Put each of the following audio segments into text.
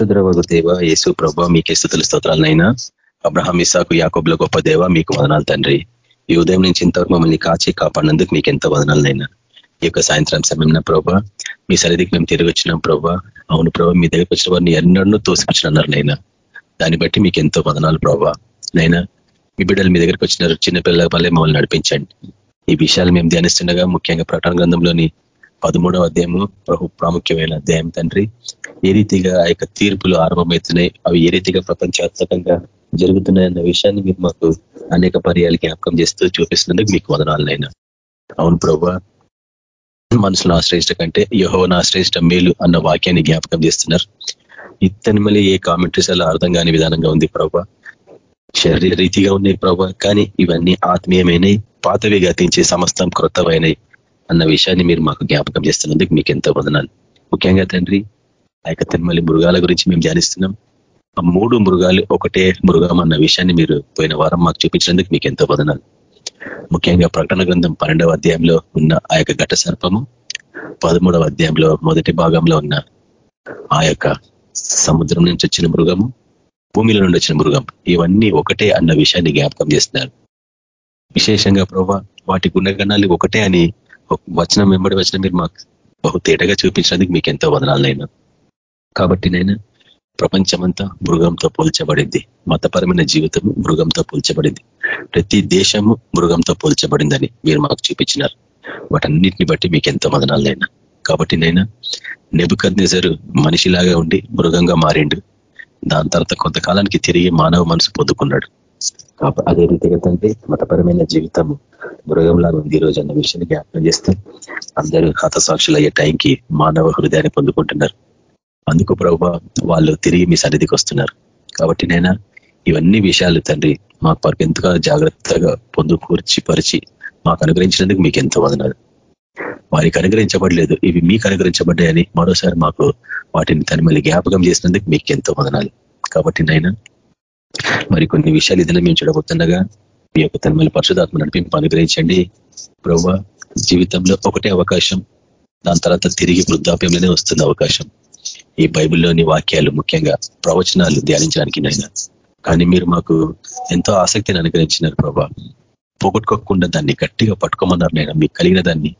పరిశుద్రవగు దేవ యేసు ప్రభ మీకే స్థుతుల స్తోత్రాలనైనా అబ్రహాం ఇసాకు యాకోబ్ల గొప్ప దేవ మీకు వదనాలు తండ్రి. ఈ ఉదయం నుంచి ఇంతవరకు మమ్మల్ని కాచి కాపాడినందుకు మీకు ఎంతో వదనాలనైనా ఈ యొక్క సాయంత్రం సమయం ప్రభా మీ సరిదికి మేము తిరిగి వచ్చినాం ప్రభా. అవును ప్రభా మీ దగ్గరికి వచ్చిన వారిని ఎన్నడూ తోసిపుచ్చినారు నైనా దాన్ని బట్టి మీకు ఎంతో వదనాలు ప్రభా. నైనా మీ బిడ్డలు మీ దగ్గరికి వచ్చినారు. చిన్నపిల్లల వల్లే మమ్మల్ని నడిపించండి. ఈ విషయాలు మేము ధ్యానిస్తుండగా ముఖ్యంగా ప్రకటన గ్రంథంలోని పదమూడవ అధ్యాయము ప్రభు ప్రాముఖ్యమైన అధ్యాయం తండ్రి. ఏ రీతిగా ఆ యొక్క తీర్పులు ఆరంభమవుతున్నాయి అవి ఏ రీతిగా ప్రపంచాత్మకంగా జరుగుతున్నాయన్న విషయాన్ని మీరు మాకు అనేక పర్యాలు జ్ఞాపకం చేస్తూ చూపిస్తున్నందుకు మీకు వదనాలనైనా. అవును ప్రభా మనుషులను ఆశ్రయించడం కంటే యహోవను ఆశ్రయించడం మేలు అన్న వాక్యాన్ని జ్ఞాపకం చేస్తున్నారు. ఇతని మళ్ళీ ఏ కామెంట్రీస్ అలా అర్థం కాని విధానంగా ఉంది ప్రభా. శరీర రీతిగా ఉన్నాయి ప్రభా కానీ ఇవన్నీ ఆత్మీయమైనవి పాతవి గతించే సమస్తం క్రొత్తమైనవి అన్న విషయాన్ని మీరు మాకు జ్ఞాపకం చేస్తున్నందుకు మీకు ఎంతో వదనాలు. ముఖ్యంగా తండ్రి యొక్క తిరుమలి మృగాల గురించి మేము ధ్యానిస్తున్నాం. ఆ మూడు మృగాలు ఒకటే మృగం అన్న విషయాన్ని మీరు పోయిన వారం మాకు చూపించినందుకు మీకు ఎంతో వదనాలు. ముఖ్యంగా ప్రకటన గ్రంథం పన్నెండవ అధ్యాయంలో ఉన్న ఆ యొక్క ఘట సర్పము పదమూడవ అధ్యాయంలో మొదటి భాగంలో ఉన్న ఆ యొక్క సముద్రం నుంచి వచ్చిన మృగము భూమిలో నుండి వచ్చిన మృగం. ఇవన్నీ ఒకటే అన్న విషయాన్ని జ్ఞాపకం చేస్తున్నారు. విశేషంగా ప్రభావ వాటి గుణగణాలు ఒకటే అని వచనం వెంబడి వచ్చిన మీరు మాకు బహు తేటగా చూపించినందుకు మీకు ఎంతో వదనాలైనా కాబట్టి నేను ప్రపంచమంతా మృగంతో పోల్చబడింది. మతపరమైన జీవితం మృగంతో పోల్చబడింది. ప్రతి దేశము మృగంతో పోల్చబడిందని మీరు మాకు చూపించినారు. వాటన్నిటిని బట్టి మీకు ఎంతో మదనాలైనా కాబట్టి నైనా నెబుకద్నేజరు మనిషిలాగా ఉండి మృగంగా మారిండు. దాని తర్వాత కొంతకాలానికి తిరిగి మానవ మనసు పొందుకున్నాడు. అదే రీతిగా తండ్రి మతపరమైన జీవితము మృగంలాగా ఉంది ఈ రోజు అన్న విషయాన్ని జ్ఞాపకం చేస్తే అందరూ హతసాక్షులు అయ్యే టైంకి మానవ హృదయాన్ని పొందుకుంటున్నారు. అందుకు ప్రభు వాళ్ళు తిరిగి మీ సన్నిధికి వస్తున్నారు. కాబట్టి నైనా ఇవన్నీ విషయాలు తండ్రి మాకు ఎంతగా జాగ్రత్తగా పొందుకూర్చి పరిచి మాకు అనుగ్రహించినందుకు మీకు ఎంతో వదనాలు. వారికి అనుగ్రహించబడలేదు ఇవి మీకు అనుగ్రహించబడ్డాయని మరోసారి మాకు వాటిని తన మళ్ళీ జ్ఞాపకం చేసినందుకు మీకు ఎంతో వదనాలు. కాబట్టి నైనా మరి కొన్ని విషయాలు ఇదైనా మేము చూడబోతుండగా మీ యొక్క తన్మల పరిశుధాత్మ నడిపింపు అనుగ్రహించండి. ప్రభు జీవితంలో ఒకటే అవకాశం దాని తర్వాత తిరిగి వృద్ధాప్యంలోనే వస్తుంది అవకాశం. ఈ బైబిల్లోని వాక్యాలు ముఖ్యంగా ప్రవచనాలు ధ్యానించడానికి నైనా. కానీ మీరు మాకు ఎంతో ఆసక్తిని అనుగ్రహించినారు ప్రభా. పోగొట్టుకోకుండా దాన్ని గట్టిగా పట్టుకోమన్నారు నేను మీకు కలిగిన దాన్ని.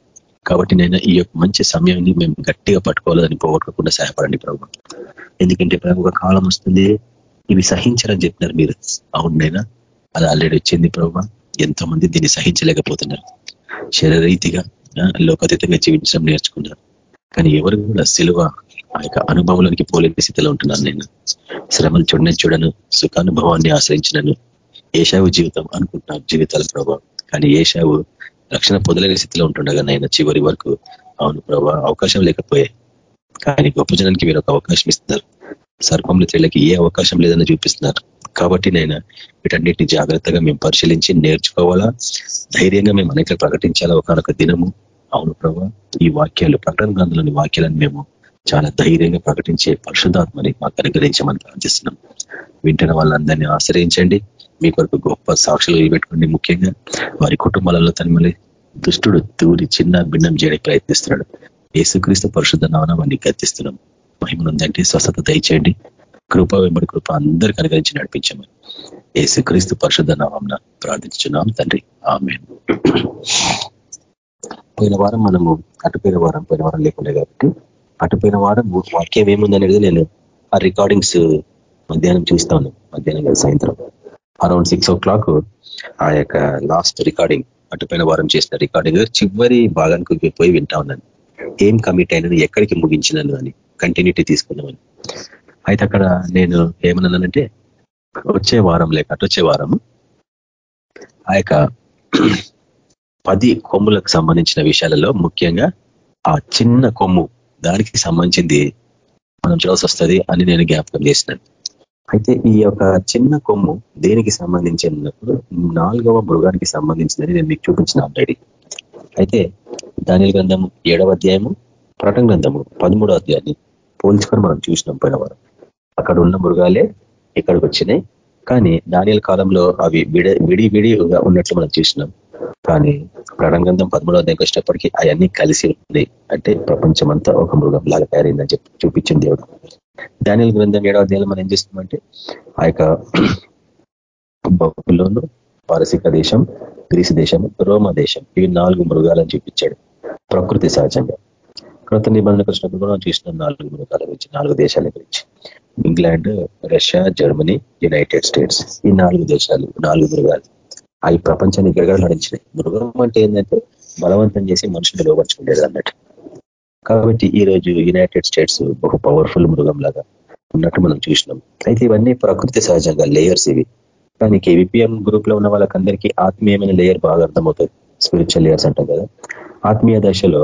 కాబట్టి నేను ఈ యొక్క మంచి సమయాన్ని మేము గట్టిగా పట్టుకోవాలని పోగొట్టుకోకుండా సహాయపడండి ప్రభు. ఎందుకంటే ప్రభు ఒక కాలం వస్తుంది ఇవి సహించరని చెప్పినారు మీరు. అవునైనా అది ఆల్రెడీ వచ్చింది ప్రభు. ఎంతో మంది దీన్ని సహించలేకపోతున్నారు. శరీరీతిగా లోకతీతంగా జీవించడం నేర్చుకున్నారు. కానీ ఎవరు కూడా సిలువ ఆ యొక్క అనుభవంలోనికి పోలేని స్థితిలో ఉంటున్నాను నేను. శ్రమలు చూడనే చూడను సుఖానుభవాన్ని ఆశ్రయించినను. ఏషావు జీవితం అనుకుంటున్నాను జీవితాల ప్రభావ కానీ ఏషావు రక్షణ పొందలేని స్థితిలో ఉంటుండగా నాయన చివరి వరకు అవును ప్రభావ అవకాశం లేకపోయాయి కానీ గొప్ప జనానికి మీరు ఒక అవకాశం ఇస్తున్నారు. సర్పంలో తేళ్ళకి ఏ అవకాశం లేదని చూపిస్తున్నారు. కాబట్టి నేను వీటన్నిటిని జాగ్రత్తగా మేము పరిశీలించి నేర్చుకోవాలా? ధైర్యంగా మేము అనేక ప్రకటించాలా? ఒకనొక దినము. అవును ప్రభా ఈ వాక్యాలు ప్రకటన గ్రంథంలోని వాక్యాలను మేము చాలా ధైర్యంగా ప్రకటించే పరిశుధాత్మని మాకు అనుగ్రహించమని ప్రార్థిస్తున్నాం. వింటున్న వాళ్ళందరినీ ఆశ్రయించండి. మీ కొరకు గొప్ప సాక్షులు పెట్టుకోండి ముఖ్యంగా వారి కుటుంబాలలో తనమల్లి దుష్టుడు తూరి చిన్న భిన్నం చేయడానికి ప్రయత్నిస్తున్నాడు. ఏసుక్రీస్తు పరిశుద్ధ నామని గర్తిస్తున్నాం మహిమనుందంటే స్వస్థత దయచేయండి. కృప వెంబడి కృప అందరికీ అనుగ్రహించి నడిపించమని ఏసుక్రీస్తు పరిశుద్ధ నామం ప్రార్థించున్నాం తండ్రి. ఆమె పోయిన వారం మనము అటుపోయిన వారం పోయిన వారం లేకుండా కాబట్టి అటుపోయిన వారం వాక్యం ఏముందనేది నేను ఆ రికార్డింగ్స్ మధ్యాహ్నం చూస్తాను. మధ్యాహ్నం సాయంత్రం. అరౌండ్ సిక్స్ ఓ క్లాక్ ఆ యొక్క లాస్ట్ రికార్డింగ్ అటుపోయిన వారం చేసిన రికార్డింగ్ చివరి భాగానికి పోయి వింటా ఉన్నాను. ఏం కమిట్ అయినను ఎక్కడికి ముగించినాను అని కంటిన్యూటీ తీసుకున్నామని అయితే అక్కడ నేను ఏమన్నానంటే వచ్చే వారం లేక వచ్చే వారం ఆ యొక్క పది కొమ్ములకు సంబంధించిన విషయాలలో ముఖ్యంగా ఆ చిన్న కొమ్ము దానికి సంబంధించింది మనం చూడాల్సి వస్తుంది అని నేను జ్ఞాపకం చేసినాను. అయితే ఈ యొక్క చిన్న కొమ్ము దేనికి సంబంధించినప్పుడు నాలుగవ మృగానికి సంబంధించిందని నేను మీకు చూపించిన ఆల్రెడీ అయితే దాని గ్రంథము ఏడవ అధ్యాయము ప్రటం గ్రంథము పదమూడవ అధ్యాయాన్ని పోల్చుకొని మనం చూసినాం పోయిన వారు అక్కడ ఉన్న మృగాలే ఇక్కడికి వచ్చినాయి. కానీ దానియల కాలంలో అవి విడి విడి విడిగా ఉన్నట్లు మనం చూసినాం. కానీ ప్రణంగంధం పదమూడవ అధ్యాయం వచ్చినప్పటికీ అవన్నీ కలిసి ఉన్నాయి అంటే ప్రపంచమంతా ఒక మృగం లాగా తయారైందని చెప్పి చూపించింది దేవుడు. ధాన్యాల గ్రంథం ఏడవ అధ్యాయంలో మనం ఏం చేస్తున్నామంటే ఆ యొక్క బొబ్బులోను పారసిక దేశం గ్రీసు దేశం రోమా దేశం ఇవి నాలుగు మృగాలని చూపించాడు. ప్రకృతి సహజంగా. కృత నిబంధన కృష్ణప్పుడు కూడా చూసిన నాలుగు మృగాల గురించి నాలుగు దేశాల గురించి. England Russia Germany United States. ఈ నాలుగు దేశాలు నాలుగు మృగాలు. అవి ప్రపంచాన్ని గడగడలాడించినాయి మృగం అంటే ఏంటంటే బలవంతం చేసి మనుషులు లోపరుచుకుండేది అన్నట్టు. కాబట్టి ఈ రోజు యునైటెడ్ స్టేట్స్ బహు పవర్ఫుల్ మృగం లాగా ఉన్నట్టు మనం చూసినాం. అయితే ఇవన్నీ ప్రకృతి సహజంగా లేయర్స్ ఇవి. కానీ కేవీపీఎం గ్రూప్లో ఉన్న వాళ్ళకందరికీ ఆత్మీయమైన లేయర్ బాగా అర్థమవుతుంది. స్పిరిచువల్ లేయర్స్ అంటాం కదా. ఆత్మీయ దశలో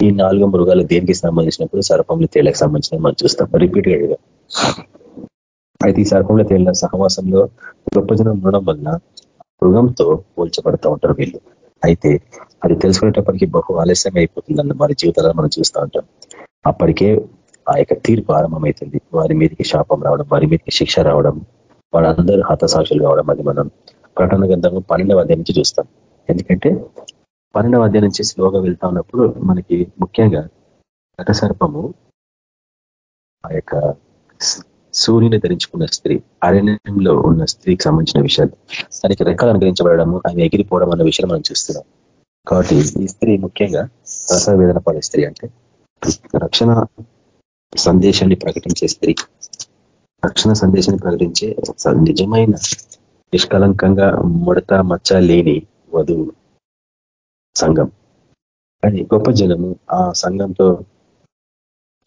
ఈ నాలుగు మృగాలు దేనికి సంబంధించినప్పుడు సర్పంలో తేళ్ళకు సంబంధించిన మనం చూస్తాం. రిపీటెడ్గా అయితే ఈ సర్పంలో తేళ్ళ సహవాసంలో గొప్ప జనం ఉండడం వల్ల మృగంతో పోల్చబడుతూ ఉంటారు వీళ్ళు. అయితే అది తెలుసుకునేటప్పటికీ బహు ఆలస్యంగా అయిపోతుందన్న వారి జీవితాలను మనం చూస్తూ ఉంటాం. అప్పటికే ఆ యొక్క తీర్పు ఆరంభమవుతుంది వారి మీదకి శాపం రావడం వారి మీదకి శిక్ష రావడం వాళ్ళందరూ హతసాక్షులు కావడం అది మనం ప్రకటన గ్రంథము పన్నెండవ అధ్యాయం నుంచి చూస్తాం. ఎందుకంటే పన్నెండవ అధ్యాయం నుంచి స్లోగా వెళ్తా ఉన్నప్పుడు మనకి ముఖ్యంగా ఘటసర్పము ఆ యొక్క సూర్యుని ధరించుకున్న స్త్రీ అరణ్యంలో ఉన్న స్త్రీకి సంబంధించిన విషయాలు తనకి రెక్కలు అనుగ్రహించబడము ఆమె ఎగిరిపోవడం అన్న విషయం మనం చూస్తున్నాం. కాబట్టి ఈ స్త్రీ ముఖ్యంగా రసవేదన పడే స్త్రీ అంటే రక్షణ సందేశాన్ని ప్రకటించే స్త్రీ. రక్షణ సందేశాన్ని ప్రకటించే నిజమైన నిష్కలంకంగా ముడత మచ్చ లేని వధువు సంఘం. కానీ గొప్ప జనము ఆ సంఘంతో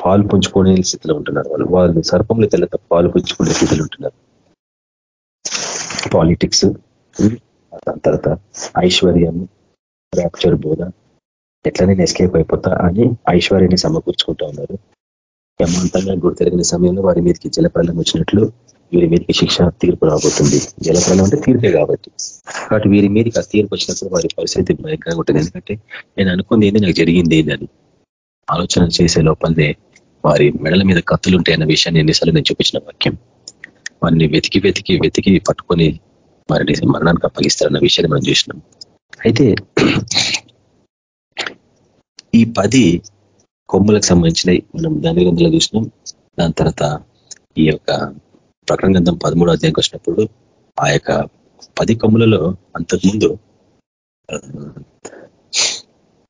పాలు పుంజుకునే స్థితిలో ఉంటున్నారు వాళ్ళు. వాళ్ళు సర్పంలో తెల్లత పాలు పుంజుకునే స్థితిలో ఉంటున్నారు. పాలిటిక్స్ దాని తర్వాత ఐశ్వర్యం ర్యాప్చర్ బోధ ఎట్లా నేను ఎస్కేప్ అయిపోతా అని ఐశ్వర్యాన్ని సమకూర్చుకుంటా ఉన్నారు. యమాంతంగా గుర్తెరిగిన సమయంలో వారి మీదకి జలప్రలం వచ్చినట్లు వీరి మీదకి శిక్ష తీర్పు రాబోతుంది. జలప్రలం అంటే తీర్పే కాబట్టి. కాబట్టి వీరి మీదకి ఆ తీర్పు వచ్చినప్పుడు వారి పరిస్థితి భయంకరంగా ఉంటుంది. ఎందుకంటే నేను అనుకుంది ఏంది నాకు జరిగింది ఏందని ఆలోచన చేసే లోపలనే వారి మెడల మీద కత్తులు ఉంటాయన్న విషయాన్ని ఎన్నిసార్లు నేను చూపించిన వాక్యం. వారిని వెతికి వెతికి వెతికి పట్టుకొని వారిని మరణానికి అప్పగిస్తారన్న విషయాన్ని మనం చూసినాం. అయితే ఈ పది కొమ్ములకు సంబంధించినవి మనం దాని గ్రంథంలో చూసినాం. దాని తర్వాత ఈ యొక్క ప్రకటన గ్రంథం పదమూడో అధ్యాయంకి వచ్చినప్పుడు ఆ యొక్క పది కొమ్ములలో అంతకుముందు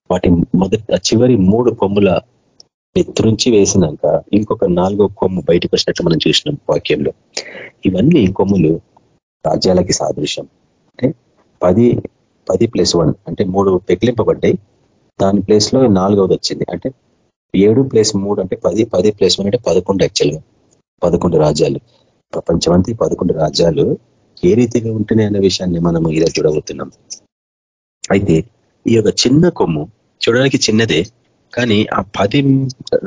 వాటి మొదటి చివరి మూడు కొమ్ముల ఎత్తురించి వేసినాక ఇంకొక నాలుగో కొమ్ము బయటకు వచ్చినట్టు మనం చూసినాం వాక్యంలో. ఇవన్నీ కొమ్ములు రాజ్యాలకి సాదృశ్యం. అంటే పది పది ప్లస్ వన్ అంటే మూడు పెకిలింపబడ్డాయి. దాని ప్లేస్లో నాలుగవది వచ్చింది. అంటే ఏడు ప్లస్ మూడు అంటే పది పది ప్లస్ వన్ అంటే పదకొండు యాక్చువల్గా పదకొండు రాజ్యాలు. ప్రపంచమంతా పదకొండు రాజ్యాలు ఏ రీతిగా ఉంటున్నాయి అనే విషయాన్ని మనం ఈరోజు చూడబోతున్నాం. అయితే ఈ యొక్క చిన్న కొమ్ము చూడడానికి చిన్నదే కానీ ఆ పది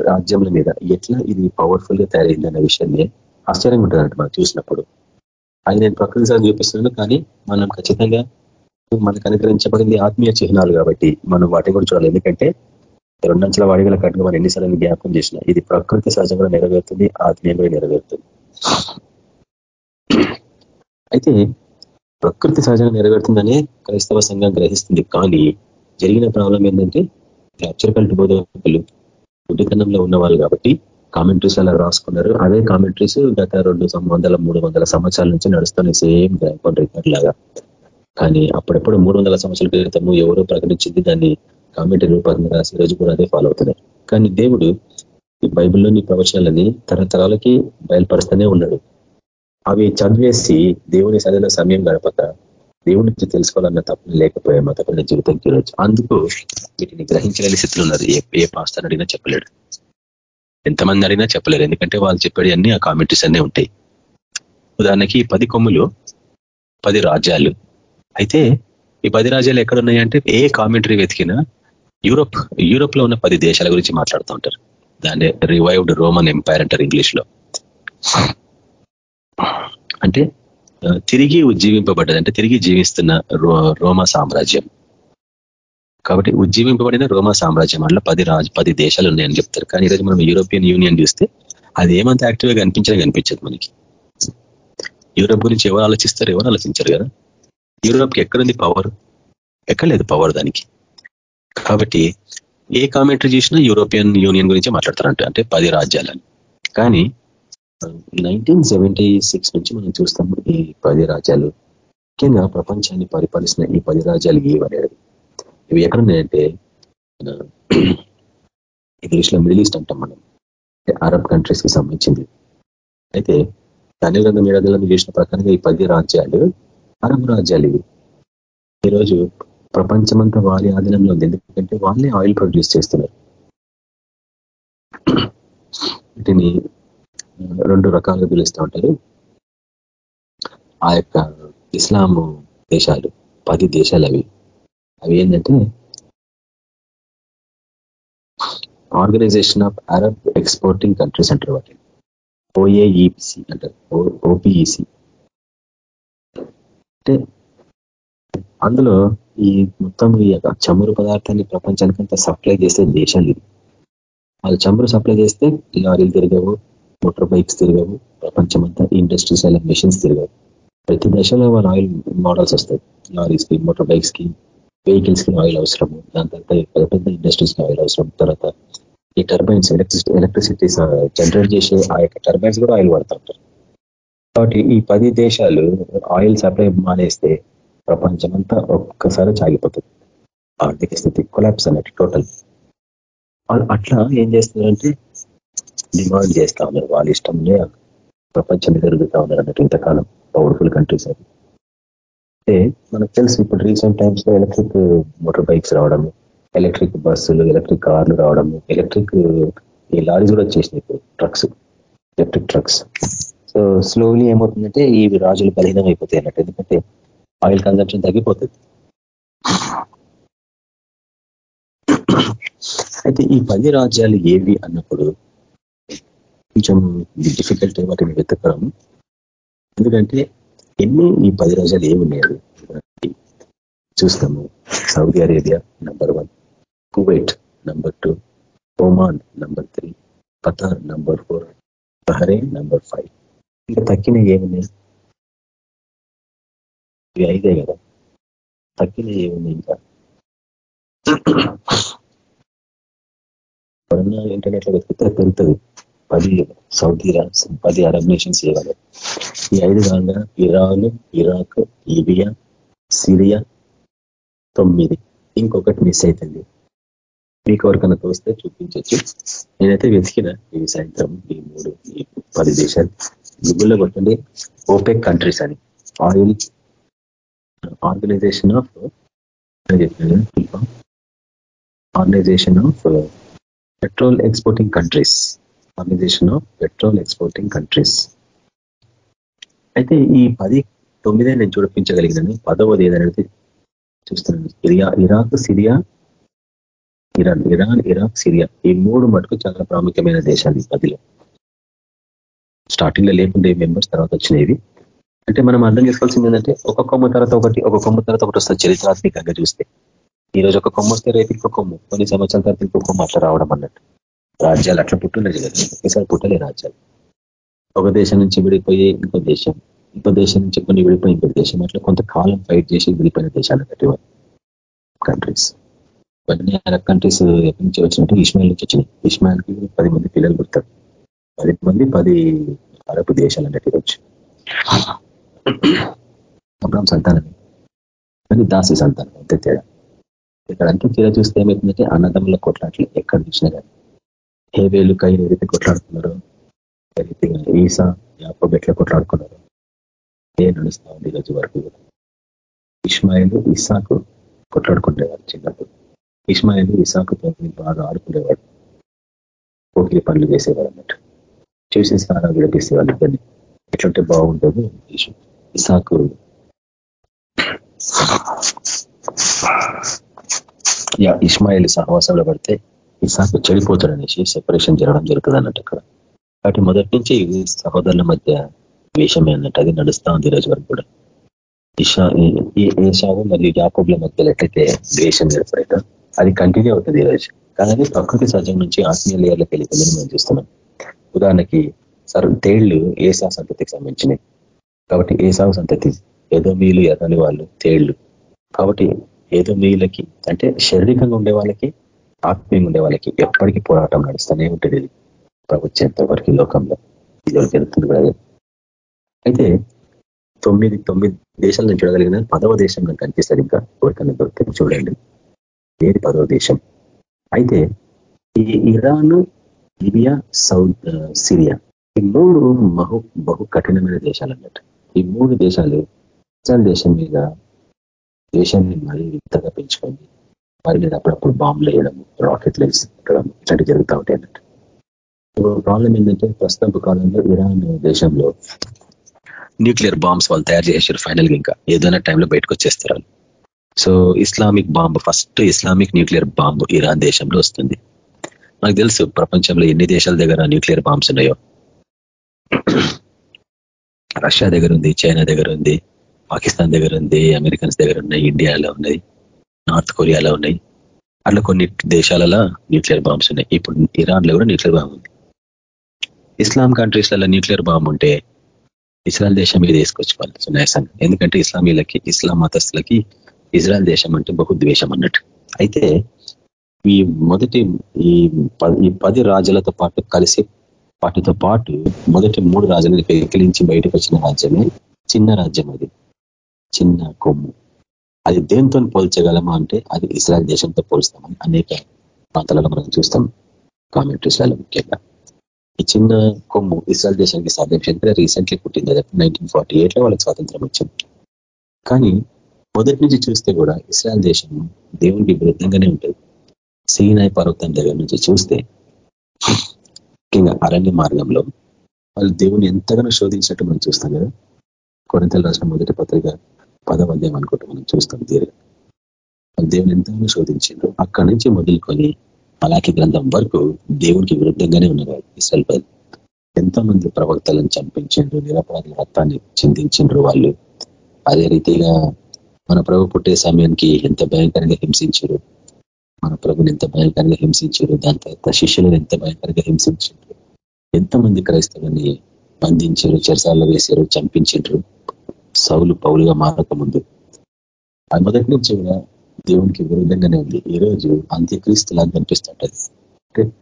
రాజ్యముల మీద ఎట్లా ఇది పవర్ఫుల్గా తయారైంది అనే విషయాన్ని ఆశ్చర్యంగా ఉంటుందంట మనం చూసినప్పుడు. అది నేను ప్రకృతి సార్ చూపిస్తున్నాను కానీ మనం ఖచ్చితంగా మనకు అనుగ్రహించబడింది ఆత్మీయ చిహ్నాలు కాబట్టి మనం వాటిని కూడా చూడాలి. ఎందుకంటే రెండంచెల వాడిగల కట్టుగా మనం ఎన్నిసార్లు జ్ఞాపకం చేసిన ఇది ప్రకృతి సహజంగా నెరవేరుతుంది ఆత్మీయంగా నెరవేరుతుంది. అయితే ప్రకృతి సహజంగా నెరవేరుతుందనే క్రైస్తవ సంఘం గ్రహిస్తుంది. కానీ జరిగిన ప్రాబ్లం ఏంటంటే క్యాప్చర్ బోధకులు గుడ్డితనంలో ఉన్నవాళ్ళు కాబట్టి కామెంట్రీస్ అలా రాసుకున్నారు. అదే కామెంట్రీస్ గత రెండు వందల మూడు వందల సంవత్సరాల నుంచి నడుస్తున్నాయి సేమ్ గ్రాండ్ రికార్డ్ లాగా. కానీ అప్పుడప్పుడు మూడు వందల సంవత్సరాల క్రితము ఎవరో ప్రకటించింది దాన్ని కామెంటరీ రూపంగా రాసి రోజు కూడా అదే ఫాలో అవుతున్నాయి. కానీ దేవుడు ఈ బైబిల్లోని ప్రవచనాలని తరతరాలకి బయలుపరుస్తూనే ఉన్నాడు. అవి చదివేసి దేవుని సరైన సమయం గడపక దేవుడి నుంచి తెలుసుకోవాలన్న తప్పని లేకపోయే మా తప్పని జీవితం తీరవచ్చు అందుకు వీటిని గ్రహించలేని స్థితిలో ఉన్నారు. ఏ ఏ పాస్టర్ అడిగినా చెప్పలేడు. ఎంతమంది అడిగినా చెప్పలేరు. ఎందుకంటే వాళ్ళు చెప్పేది అన్ని ఆ కామెంట్రీస్ అన్నీ ఉంటాయి. ఉదాహరణకి పది కొమ్ములు పది రాజ్యాలు. అయితే ఈ పది రాజ్యాలు ఎక్కడున్నాయంటే ఏ కామెంటరీ వెతికినా యూరోప్ యూరోప్లో ఉన్న పది దేశాల గురించి మాట్లాడుతూ ఉంటారు. దాన్ని రివైవ్డ్ రోమన్ ఎంపైర్ అంటారు ఇంగ్లీష్లో అంటే తిరిగి ఉజ్జీవింపబడ్డది అంటే తిరిగి జీవిస్తున్న రోమా సామ్రాజ్యం. కాబట్టి ఉజ్జీవింపబడిన రోమా సామ్రాజ్యం అట్లా పది రాజు పది దేశాలు ఉన్నాయని చెప్తారు. కానీ ఈరోజు మనం యూరోపియన్ యూనియన్ చూస్తే అది ఏమంత యాక్టివ్గా కనిపించడం కనిపించదు మనకి. యూరోప్ గురించి ఎవరు ఆలోచిస్తారు? ఎవరు ఆలోచించారు కదా? యూరోప్కి ఎక్కడుంది పవర్ ఎక్కడ లేదు పవర్ దానికి. కాబట్టి ఏ కామెంటరీ చూసినా యూరోపియన్ యూనియన్ గురించి మాట్లాడతారంట అంటే పది రాజ్యాలని. కానీ నైన్టీన్ సెవెంటీ సిక్స్ నుంచి మనం చూస్తాము ఈ పది రాజ్యాలు. ముఖ్యంగా ప్రపంచాన్ని పరిపాలిస్తున్న ఈ పది రాజ్యాలు ఏవనేది ఇవి ఎక్కడున్నాయంటే ఇంగ్లీష్లో మిడిల్ ఈస్ట్ అంటాం మనం. అరబ్ కంట్రీస్కి సంబంధించింది. అయితే ధన్య గ్రంథం ఏడాదిలో చేసిన ప్రకారంగా ఈ పది రాజ్యాలు అరబ్ రాజ్యాలు ఇవి. ఈరోజు ప్రపంచమంతా వారి ఆధీనంలో ఉంది. ఎందుకంటే వాళ్ళే ఆయిల్ ప్రొడ్యూస్ చేస్తున్నారు. వీటిని రెండు రకాలుగా పిలుస్తూ ఉంటారు. ఆ యొక్క ఇస్లాము దేశాలు పది దేశాలు అవి. అవి ఏంటంటే organisation of Arab exporting countries అంటారు వాటిని. ఓఏఈసి అంటారు. ఓపిఈసి అంటే అందులో ఈ మొత్తం ఈ యొక్క చమురు పదార్థాన్ని ప్రపంచానికంతా సప్లై చేసే దేశాలు ఇది. వాళ్ళు చమురు సప్లై చేస్తే లారీలు తిరగవు మోటార్ బైక్స్ తిరగవు ప్రపంచమంతా ఇండస్ట్రీస్ అలా మిషన్స్ తిరగవు ప్రతి దశలో వాళ్ళ ఆయిల్ మోడల్స్ వస్తాయి. లారీస్కి మోటార్ బైక్స్కి వెహికల్స్కి ఆయిల్ అవసరము దాని తర్వాత పెద్ద పెద్ద ఇండస్ట్రీస్కి ఆయిల్ అవసరం. తర్వాత ఈ టర్బైన్స్ ఎలక్ట్రిసిటీ ఎలక్ట్రిసిటీ జనరేట్ చేసే ఆ యొక్క టర్బైన్స్ కూడా ఆయిల్ పడతా ఉంటారు. కాబట్టి ఈ పది దేశాలు ఆయిల్ సప్లై మానేస్తే ప్రపంచమంతా ఒక్కసారి చాగిపోతుంది ఆర్థిక స్థితి కొలాప్స్ అన్నట్టు టోటల్ అట్లా ఏం చేస్తున్నారంటే డిమాండ్ చేస్తా ఉన్నారు. వాళ్ళ ఇష్టంనే ప్రపంచం ఎదురుగుతా ఉన్నారు అన్నట్టు ఇంతకాలం పవర్ఫుల్ కంట్రీస్ అవి. అంటే మనకు తెలుసు ఇప్పుడు రీసెంట్ టైమ్స్లో ఎలక్ట్రిక్ మోటార్ బైక్స్ రావడము ఎలక్ట్రిక్ బస్సులు ఎలక్ట్రిక్ కార్లు రావడము ఎలక్ట్రిక్ ఈ లారీస్ కూడా వచ్చేసినాయి ఇప్పుడు trucks electric trucks. So slowly ఏమవుతుందంటే ఇవి రాజులు బలహీనం అయిపోతాయి అన్నట్టు. ఎందుకంటే ఆయిల్ కన్జంప్షన్ తగ్గిపోతుంది. అయితే ఈ పది రాజ్యాలు ఏవి అన్నప్పుడు కొంచెం డిఫికల్ట్ వాటిని వెతకడం ఎందుకంటే ఎన్ని ఈ పది రోజులు ఏమున్నాయి చూస్తాము. Saudi Arabia number one Kuwait number two Oman number three Qatar number four Bahrain number five ఇంకా తక్కిన ఏమున్నాయి ఇవి ఐదే కదా. తక్కిన ఏమున్నాయి ఇంకా. ఎవరన్నా ఇంటర్నెట్ వెతికితే పెరుగుతుంది. పది సౌదీ పది అరబ్ నేషన్స్ ఇవ్వాలి ఈ ఐదు కాగా ఇరాన్ ఇరాక్ లిబియా సిరియా తొమ్మిది. ఇంకొకటి మిస్ అవుతుంది మీకు ఎవరికైనా తోస్తే చూపించవచ్చు నేనైతే వెతికిన ఈ సాయంత్రం ఈ మూడు ఈ పది దేశాలు. గూగుల్లో కొట్టండి ఓపెక్ కంట్రీస్ అని. Oil organisation of organisation of petrol exporting countries organisation of petrol exporting countries అయితే ఈ పది తొమ్మిదే నేను చూడపించగలిగినాను పదవది ఏదనేది చూస్తున్నాను ఇరియా Iraq Syria Iran Iran Iraq Syria ఈ మూడు మటుకు చాలా ప్రాముఖ్యమైన దేశాలు ఈ పదిలో. స్టార్టింగ్లో లేకుండే మెంబర్స్ తర్వాత వచ్చినవి. అంటే మనం అర్థం చేసుకోవాల్సింది ఏంటంటే ఒక కొమ్మ తర్వాత ఒకటి ఒక కొమ్ము తర్వాత ఒకటి వస్తుంది చరిత్రాత్మకంగా చూస్తే. ఈ రోజు ఒక కొమ్మ వస్తే రేపు ఇంకో కొమ్ము కొన్ని సంవత్సరాల తర్వాత ఇంకో కొమ్మ అట్లా రావడం అన్నట్టు. రాజ్యాలు అట్లా పుట్టున్నాయి కదా. ఒకసారి పుట్టలే రాజ్యాలు. ఒక దేశం నుంచి విడిపోయి ఇంకో దేశం ఇంకో దేశం నుంచి కొన్ని విడిపోయి ఇంకో దేశం అట్లా కొంతకాలం ఫైట్ చేసి విడిపోయిన దేశాలు కట్టి కంట్రీస్ ఇవన్నీ అరబ్ కంట్రీస్ ఎక్కడి నుంచి వచ్చినట్టు? ఇస్మాయిల్ నుంచి వచ్చినాయి. ఇస్మాయిల్కి పది మంది పిల్లలు పుడతారు. పది మంది పది అరబ్ దేశాలు అన్నట్టు ఈరోజు అబ్రామ్ సంతానం కానీ దాసి సంతానం అంతే తేడా. ఇక్కడ అంతా తీరా చూస్తే ఏమవుతుందంటే అన్నదమ్ముల కొట్లాట్లు ఎక్కడ చూసినా కానీ. హేవేలు కై ఏదైతే కొట్లాడుతున్నారు ఈసా యాపబ్ ఎట్లా కొట్లాడుకున్నారు? ఏ నడుస్తా ఉంది ఈరోజు వరకు. ఇస్మాయిల్ ఇసాకు కొట్లాడుకునేవాడు చిన్నప్పుడు. ఇస్మాయిల్ ఇసాకుతో బాగా ఆడుకునేవాడు. పోకిరి పనులు చేసేవాడు అన్నట్టు. చూసి సారా విడిపిస్తే ఇద్దరిని. ఎట్లుంటే బాగుంటుంది ఇసాకు ఇస్మాయిల్ సహవాసంలో పడితే ఇసాకు చెడిపోతాడు సెపరేషన్ జరగడం జరుగుతుంది అన్నట్టు అక్కడ కాబట్టి మొదటి నుంచి సహోదరుల మధ్య ద్వేషమే అన్నట్టు అది నడుస్తూ ఉంది ఈరోజు వరకు కూడా. ఇషా ఏషావు మరియు యాకోబ్ల మధ్యలో ఎట్లయితే ద్వేషం ఏర్పడటం అది కంటిన్యూ అవుతుంది ఈరోజు. కానీ ప్రకృతి సహజం నుంచి ఆత్మీయ లేయర్లకు వెళ్ళిపోయిందని మనం చూస్తున్నాం. ఉదాహరణకి సర్ తేళ్ళు ఏసా సంతతికి సంబంధించినవి. కాబట్టి ఏసావు సంతతి ఏదో మీలు ఎదని వాళ్ళు తేళ్ళు. కాబట్టి ఏదో మీలకి అంటే శారీరకంగా ఉండే వాళ్ళకి ఆత్మీయంగా ఉండే వాళ్ళకి ఎప్పటికీ పోరాటం నడుస్తూనే ఉంటుంది. ఇది ప్రపంచంతో వరకు లోకంలో. ఇది జరుగుతుంది కూడా అయితే తొమ్మిది తొమ్మిది దేశాల నుంచి చూడగలిగిన పదవ దేశం నాకు కనిపిస్తుంది. ఇంకా ఎవరికన్నా దొరికితే చూడండి. ఏది పదవ దేశం? అయితే ఈ ఇరాన్ లిబియా సౌత్ సిరియా ఈ మూడు బహు బహు కఠినమైన దేశాలు అన్నట్టు ఈ మూడు దేశాలు ఇస్రాయల్ దేశం మీద దేశాన్ని మరీ ఇంతగా పెంచుకొని వారి మీద అప్పుడప్పుడు బాంబులు వేయడం రాకెట్లు వేసుకోవడం ఇట్లాంటివి జరుగుతూ ఉంటాయి అన్నట్టు. ప్రాబ్లం ఏంటంటే ప్రస్తుతం కాలంలో ఇరాన్ దేశంలో న్యూక్లియర్ బాంబ్స్ వాళ్ళు తయారు చేశారు ఫైనల్గా ఇంకా. ఏదైనా టైంలో బయటకు వచ్చేస్తారు so Islamic bomb first Islamic nuclear bomb Iran దేశంలో వస్తుంది. నాకు తెలుసు ప్రపంచంలో ఎన్ని దేశాల దగ్గర న్యూక్లియర్ బాంబ్స్ ఉన్నాయో. రష్యా దగ్గర ఉంది చైనా దగ్గర ఉంది పాకిస్తాన్ దగ్గర ఉంది అమెరికన్స్ దగ్గర ఉన్నాయి ఇండియాలో ఉన్నాయి. నార్త్ కొరియాలో ఉన్నాయి. అట్లా కొన్ని దేశాలలో న్యూక్లియర్ బాంబ్స్ ఉన్నాయి. ఇప్పుడు ఇరాన్లో కూడా న్యూక్లియర్ బాంబ్ ఉంది. ఇస్లాం కంట్రీస్లలో న్యూక్లియర్ బాంబ్ ఉంటే ఇస్రాయల్ దేశం మీద వేసుకొచ్చుకోవాలి సున్యాసంగా ఎందుకంటే ఇస్లామీలకి ఇస్లాం మతస్థులకి ఇజ్రాయల్ దేశం అంటే బహు ద్వేషం అన్నట్టు. అయితే ఈ మొదటి ఈ పది రాజులతో పాటు కలిసి వాటితో పాటు మొదటి మూడు రాజులను పెకిలించి బయటకు వచ్చిన రాజ్యమే చిన్న రాజ్యం అది. చిన్న కొమ్ము. అది దేంతో పోల్చగలమా అంటే అది ఇస్రాయల్ దేశంతో పోలుస్తామని అనేక ప్రాంతాలలో మనం చూస్తాం. కామెంట్రీస్లలో ముఖ్యంగా. ఈ చిన్న కొమ్ము ఇస్రాయల్ దేశానికి సాధ్యం రీసెంట్లీ పుట్టింది అది నైన్టీన్ ఫార్టీ ఎయిట్లో వాళ్ళకి స్వాతంత్రం వచ్చింది. కానీ మొదటి నుంచి చూస్తే కూడా ఇస్రాయల్ దేశం దేవునికి విరుద్ధంగానే ఉంటుంది. సీనాయ్ పర్వతం దగ్గర నుంచి చూస్తే ముఖ్యంగా అరణ్య మార్గంలో వాళ్ళు దేవుని ఎంతగానో శోధించినట్టు మనం చూస్తాం కదా. కొరింతలు రాసిన మొదటి పత్రిక పదవద్యం అనుకుంటూ మనం చూస్తాం దీర్ఘ. దేవుని ఎంతగానో శోధించారు అక్కడి నుంచి మొదలుకొని అలాకి గ్రంథం వరకు దేవునికి విరుద్ధంగానే ఉన్నారు ఇసల్ ఎంతో మంది ప్రవక్తలను చంపించిండ్రు నిరపరాధుల రక్తాన్ని చిందించిండ్రు వాళ్ళు. అదే రీతిగా మన ప్రభు పుట్టే సమయానికి ఎంత భయంకరంగా హింసించారు. మన ప్రభుని ఎంత భయంకరంగా హింసించారు. దాని తర్వాత శిష్యులను ఎంత భయంకరంగా హింసించారు. ఎంతమంది క్రైస్తవుని బంధించారు చెరసాల్లో వేశారు చంపించారు సౌలు పౌలుగా మారకముందు అది మొదటి నుంచి కూడా దేవునికి విరుద్ధంగానే ఉంది. ఈ రోజు కనిపిస్తుంటది. కనిపిస్తుంటది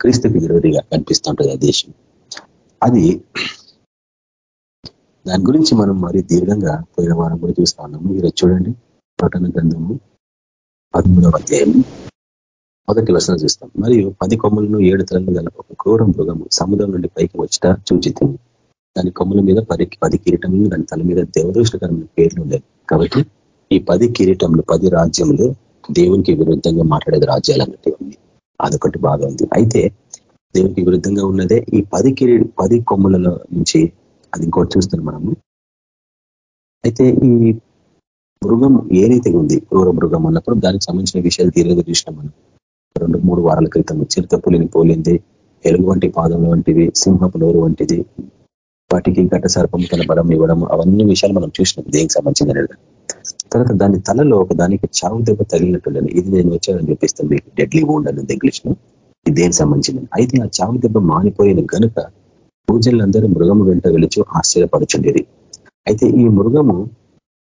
క్రీస్తుకి విరోధిగా కనిపిస్తుంటది ఆ దేశం. అది దాని గురించి మనం మరి దీర్ఘంగా పోయిన వారం కూడా చూస్తా ఉన్నాము. ఈరోజు చూడండి ప్రకటన గ్రంథము పదమూడవ అధ్యాయం మొదటి వసన చూస్తాం. మరియు పది కొమ్ములను ఏడు తలలు గల ఒక క్రూర మృగము సముద్రం నుండి పైకి వచ్చిట చూచితుంది దాని కొమ్ముల మీద పది పది కిరీటములు దాని తల మీద దేవదృష్టకరమైన పేర్లు ఉండేవి కాబట్టి ఈ పది కిరీటములు పది రాజ్యములు దేవునికి విరుద్ధంగా మాట్లాడేది రాజ్యాలు అన్నట్టు ఉంది. అదొకటి బాగా ఉంది. అయితే దేవునికి విరుద్ధంగా ఉన్నదే ఈ పది కిరీ పది కొమ్ములలో నుంచి అది ఇంకోటి చూస్తున్నాం మనము. అయితే ఈ మృగం ఏ రీతిగా ఉంది? క్రూర మృగం అన్నప్పుడు దానికి సంబంధించిన విషయాలు తీరేగా చూసినాం మనం. రెండు మూడు వారాల క్రితం చిరుత పులిని పోలింది ఎలుగు వంటి పాదం వంటివి సింహపు నోరు వంటిది వాటికి ఘట సర్పం తన బలం ఇవ్వడం అవన్నీ విషయాలు మనం చూసినాం. దేనికి సంబంధించిన తర్వాత దాని తలలో ఒక దానికి చావు దెబ్బ తగిలినట్టుండని ఇది నేను వచ్చానని చూపిస్తాను మీకు డెడ్లీ వోండ్ అనేది ఇంగ్లీష్ ఇది దేనికి సంబంధించింది? అయితే ఆ చావు దెబ్బ మానిపోయిన కనుక పూజలందరూ మృగము వెంట వెలుచు ఆశ్చర్యపడుచుండేది అయితే ఈ మృగము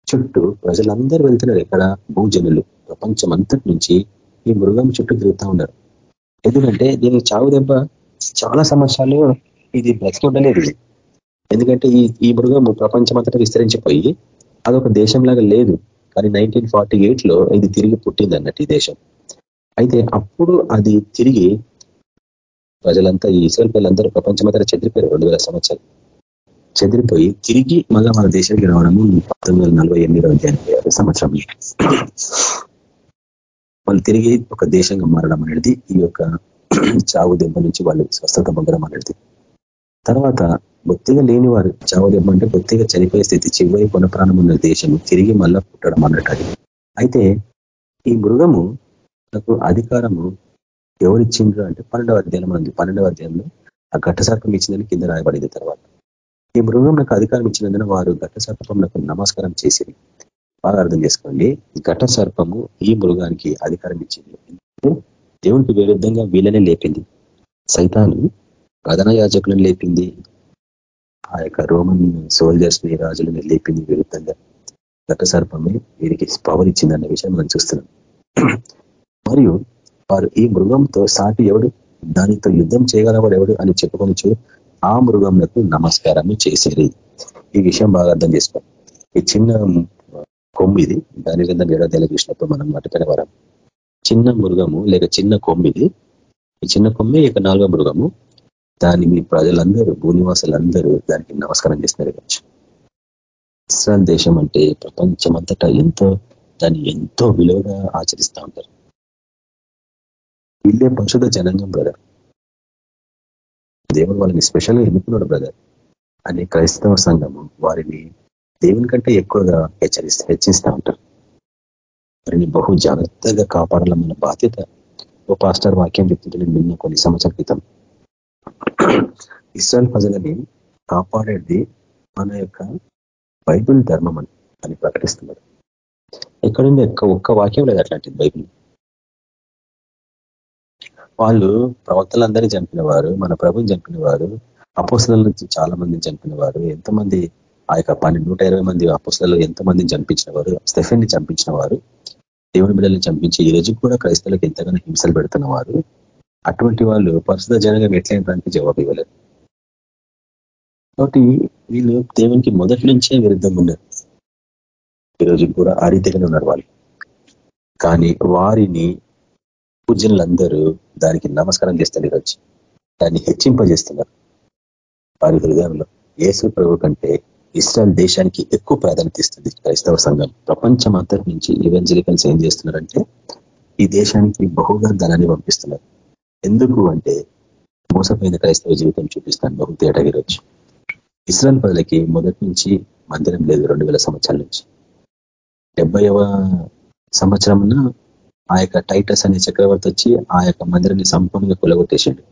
చుట్టూ ప్రజలందరూ వెళ్తున్నారు ఎక్కడ? భూజనులు. ప్రపంచం అంతటి నుంచి ఈ మృగం చుట్టూ తిరుగుతూ ఉన్నారు. ఎందుకంటే దీనికి చావు దెబ్బ చాలా సంవత్సరాలు ఇది బ్రతికుండలేదు ఎందుకంటే ఈ ఈ మృగము ప్రపంచమంతటా విస్తరించిపోయి అదొక దేశంలాగా లేదు. కానీ నైన్టీన్ ఫార్టీ లో ఇది తిరిగి పుట్టింది అన్నట్టు ఈ దేశం. అయితే అప్పుడు అది తిరిగి ప్రజలంతా ఈ ఇస్రాయల్ పిల్లలందరూ ప్రపంచమంతటా చెదిరిపోయారు రెండు వేల సంవత్సరాలు. చెదిరిపోయి తిరిగి మళ్ళా మన దేశానికి రావడము పంతొమ్మిది వందల నలభై ఎనిమిదవ సంవత్సరం. వాళ్ళు తిరిగి ఒక దేశంగా మారడం అనేది ఈ యొక్క చావు దెబ్బ నుంచి వాళ్ళు స్వస్థత పొందడం అనేది. తర్వాత బొత్తిగా లేని వారు చావలేమంటే బొత్తిగా చనిపోయే స్థితి చివరి ప్రాణం ఉన్న దేశం తిరిగి మళ్ళా పుట్టడం అన్నట్టు. అయితే ఈ మృగము నాకు అధికారము ఎవరిచ్చిండ్రు అంటే పన్నెండవ అధ్యాయం ఉంది పన్నెండవ అధ్యాయంలో ఆ ఘట్ట సర్పం ఇచ్చిందని కింద రాయబడింది తర్వాత. ఈ మృగం నాకు అధికారం ఇచ్చినందున వారు ఘట్ట సర్పం నాకు నమస్కారం చేసింది బాగా అర్థం చేసుకోండి. ఘట సర్పము ఈ మృగానికి అధికారం ఇచ్చింది. దేవునికి విరుద్ధంగా వీళ్ళనే లేపింది. సైతాను ప్రధాన యాజకులను లేపింది. ఆ యొక్క రోమన్ సోల్జర్స్ని రాజులని లేపింది విరుద్ధంగా. ఘట సర్పమే వీరికి పవర్ ఇచ్చిందన్న విషయం మనం చూస్తున్నాం. మరియు వారు ఈ మృగంతో సాటి ఎవడు? దానితో యుద్ధం చేయగలవాడు ఎవడు అని చెప్పుకొనిచ్చు ఆ మృగంలకు నమస్కారము చేసేది ఈ విషయం బాగా అర్థం చేసుకో ఈ చిన్న కొమ్మిది దాని కింద ఏడాదిలో చూసినప్పుడు మనం మటుకనే వరం. చిన్న మృగము లేక చిన్న కొమ్మిది. ఈ చిన్న కొమ్మి ఇక నాలుగో మృగము. దాని మీ ప్రజలందరూ భూనివాసులందరూ దానికి నమస్కారం చేస్తున్నారు కావచ్చు ఇస్రాయల్ దేశం అంటే ప్రపంచమంతటా ఎంతో దాన్ని ఎంతో విలువగా ఆచరిస్తూ ఉంటారు. వీళ్ళే పరిశుద్ధ జనాంగం బ్రదర్. దేవుడు వాళ్ళని స్పెషల్గా ఎన్నుకున్నాడు బ్రదర్. అని క్రైస్తవ సంఘము వారిని దేవుని కంటే ఎక్కువగా హెచ్చరిస్తూ హెచ్చిస్తూ ఉంటారు. వారిని బహు జాగ్రత్తగా కాపాడాల మన బాధ్యత. ఓ పాస్టర్ వాక్యం చెప్తుంటే నిన్న కొన్ని సంవత్సరాల క్రితం ఇస్రాయల్ ప్రజలని కాపాడేది మన యొక్క బైబిల్ ధర్మం అని అని ప్రకటిస్తున్నాడు ఎక్కడుంది ఒక్క వాక్యం లేదు అట్లాంటిది బైబిల్. వాళ్ళు ప్రవక్తలందరినీ చంపిన వారు మన ప్రభుని చంపిన వారు అపోసల నుంచి చాలా మందిని చంపిన వారు ఎంతమంది ఆ యొక్క పన్నెండు నూట ఇరవై మంది అపోసలలో ఎంతమందిని చంపించిన వారు స్టెఫెన్ని చంపించిన వారు దేవుని బిడ్డల్ని చంపించి ఈ రోజు కూడా క్రైస్తవులకు ఎంతగానో హింసలు పెడుతున్న వారు అటువంటి వాళ్ళు ప్రస్తుత జనంగా ఎట్లయిన దానికి జవాబు ఇవ్వలేదు కాబట్టి వీళ్ళు దేవునికి మొదటి నుంచే విరుద్ధం ఉన్నారు. ఈరోజు కూడా ఆ రీతిగానే ఉన్నారు వాళ్ళు. కానీ వారిని పూజనులందరూ దానికి నమస్కారం చేస్తారు ఈరోజు. దాన్ని హెచ్చింపజేస్తున్నారు. వారి హృదయంలో యేసు ప్రభు కంటే ఇస్రాయల్ దేశానికి ఎక్కువ ప్రాధాన్యత ఇస్తుంది క్రైస్తవ సంఘం. ప్రపంచం అంతటి నుంచి ఈవెంజలికల్స్ ఏం చేస్తున్నారంటే ఈ దేశానికి బహుగా ధనాన్ని పంపిస్తున్నారు. ఎందుకు అంటే మోసపోయిన క్రైస్తవ జీవితం చూపిస్తాను బహు తేటగిరొచ్చు ఇస్రాన్ పదలకి మొదటి నుంచి మందిరం లేదు రెండు వేల సంవత్సరాల నుంచి. డెబ్బైవ సంవత్సరంన ఆ యొక్క టైటస్ అనే చక్రవర్తి వచ్చి ఆ యొక్క మందిరాన్ని సంపూర్ణంగా కొలగొట్టేసిండు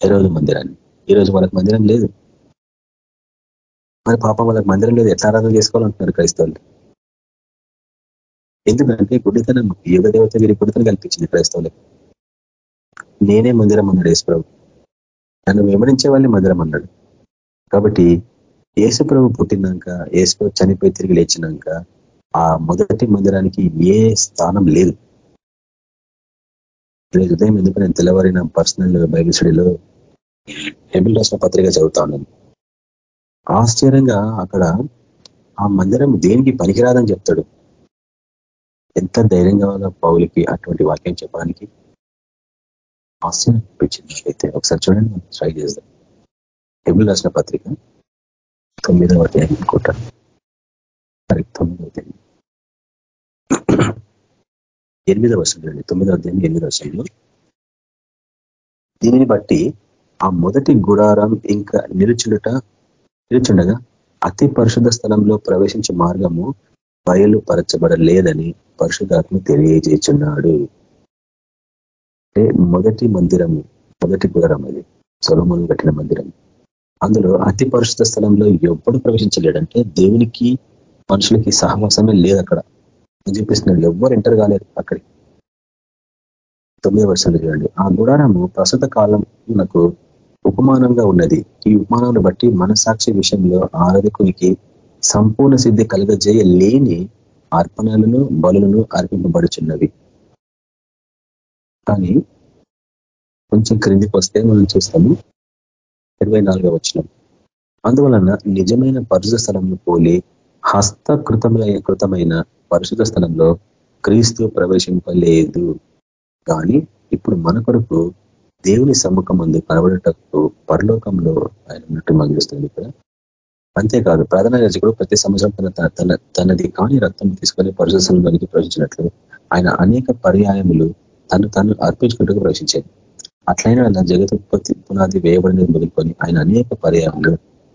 రోజు మందిరాన్ని? ఈ రోజు వాళ్ళకి మందిరం లేదు. మరి పాపం వాళ్ళకి మందిరం లేదు. ఎట్లా ఆరాధన చేసుకోవాలంటున్నారు క్రైస్తవులు? ఎందుకంటే గుడితనం యుగ దేవత వీరి గుడితనం కల్పించింది క్రైస్తవులకు. నేనే మందిరం అన్నాడు యేసుప్రభు నన్ను విమరించే వాళ్ళని మందిరం అన్నాడు. కాబట్టి యేసుప్రభు పుట్టినాక యేసుప్రభు చనిపోయి తిరిగి లేచినాక ఆ మొదటి మందిరానికి ఏ స్థానం లేదు. ఉదయం ఎందుకు నేను తెల్లవారిన పర్సనల్ బైబిల్ స్టడీలో హెబిల్ రాసిన పత్రిక చదువుతా ఉన్నాను. ఆశ్చర్యంగా అక్కడ ఆ మందిరం దేనికి పనికిరాదని చెప్తాడు. ఎంత ధైర్యంగా పౌలికి అటువంటి వాక్యం చెప్పడానికి ఆశ్చర్యం అనిపించినట్లయితే ఒకసారి చూడండి ట్రై చేద్దాం. హెబిల్ రాసిన పత్రిక తొమ్మిదవ అధ్యాయం అనుకుంటాను తొమ్మిదవ అధ్యాయం. ఎనిమిదవ వర్షం తొమ్మిదవ అధ్యాయం ఎనిమిదవ వర్షంలో దీనిని బట్టి ఆ మొదటి గుడారం ఇంకా నిలుచుడుట నిలుచుండగా అతి పరిశుద్ధ స్థలంలో ప్రవేశించే మార్గము బయలుపరచబడలేదని పరిశుధాత్మ తెలియజేస్తున్నాడు. అంటే మొదటి మందిరము మొదటి గుడారం అది. సొలములు కట్టిన మందిరం. అందులో అతి పరిశుద్ధ స్థలంలో ఎవ్వడు ప్రవేశించలేడంటే దేవునికి మనుషులకి సహవాసమే లేదు అక్కడ. అని చూపిస్తున్నాడు ఎవ్వరు ఎంటర్ కాలేదు అక్కడికి తొమ్మిది వర్షాలు చూడండి. ఆ గుడారము ప్రస్తుత కాలంకు ఉపమానంగా ఉన్నది. ఈ ఉపమానాన్ని బట్టి మనసాక్షి విషయంలో ఆరాధకునికి సంపూర్ణ సిద్ధి కలుగజేయలేని అర్పణలను బలులను అర్పింపబడుచున్నవి. కానీ కొంచెం క్రిందికి వస్తే మనం చూస్తాము. ఇరవై నాలుగో వచ్చిన అందువలన నిజమైన పరిశుధ స్థలంలో పోలి హస్తకృతమైన కృతమైన పరిశుధ స్థలంలో క్రీస్తు ప్రవేశింపలేదు. కానీ ఇప్పుడు మన కొరకు దేవుని సమ్ముఖం ముందు కనబడేటప్పుడు పరలోకంలో ఆయన ఉన్నట్టు మనకు చూస్తుంది ఇక్కడ. అంతేకాదు ప్రధాన యాజకుడు ప్రతి సంవత్సరం తన తన తనది కాని రక్తం తీసుకొని పరిశుభ్రంలోనికి ప్రవేశించినట్లు ఆయన అనేక పర్యాయములు తను తను అర్పించుకుంటూ ప్రవేశించాడు అట్లయినా జగతుత్పత్తి పునాది వేయబడినది మొదలుకొని ఆయన అనేక పర్యాలు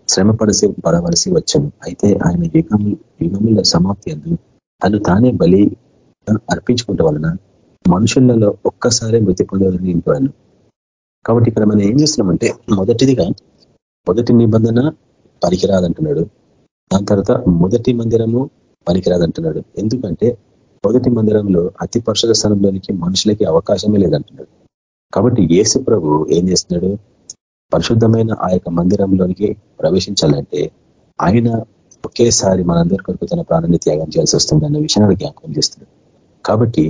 శ్రమపడసి పడవలసి వచ్చాను అయితే ఆయన యుగము యుగముల సమాప్తి అందు తను తానే బలి అర్పించుకుంట వలన మనుషులలో ఒక్కసారి మృతి పొందాలని నింపాను కాబట్టి ఇక్కడ మనం ఏం చేస్తున్నామంటే మొదటిదిగా మొదటి నిబంధన పనికిరాదంటున్నాడు. దాని తర్వాత మొదటి మందిరము పనికిరాదంటున్నాడు. ఎందుకంటే మొదటి మందిరంలో అతి పరిషద స్థానంలోనికి మనుషులకి అవకాశమే లేదంటున్నాడు. కాబట్టి యేసు ప్రభు ఏం చేస్తున్నాడు? పరిశుద్ధమైన ఆ యొక్క మందిరంలోనికి ప్రవేశించాలంటే ఆయన ఒకేసారి మనందరి కొరకు తన ప్రాణాన్ని త్యాగం చేయాల్సి వస్తుంది అన్న విషయాన్ని జ్ఞాపకం చేస్తున్నాడు. కాబట్టి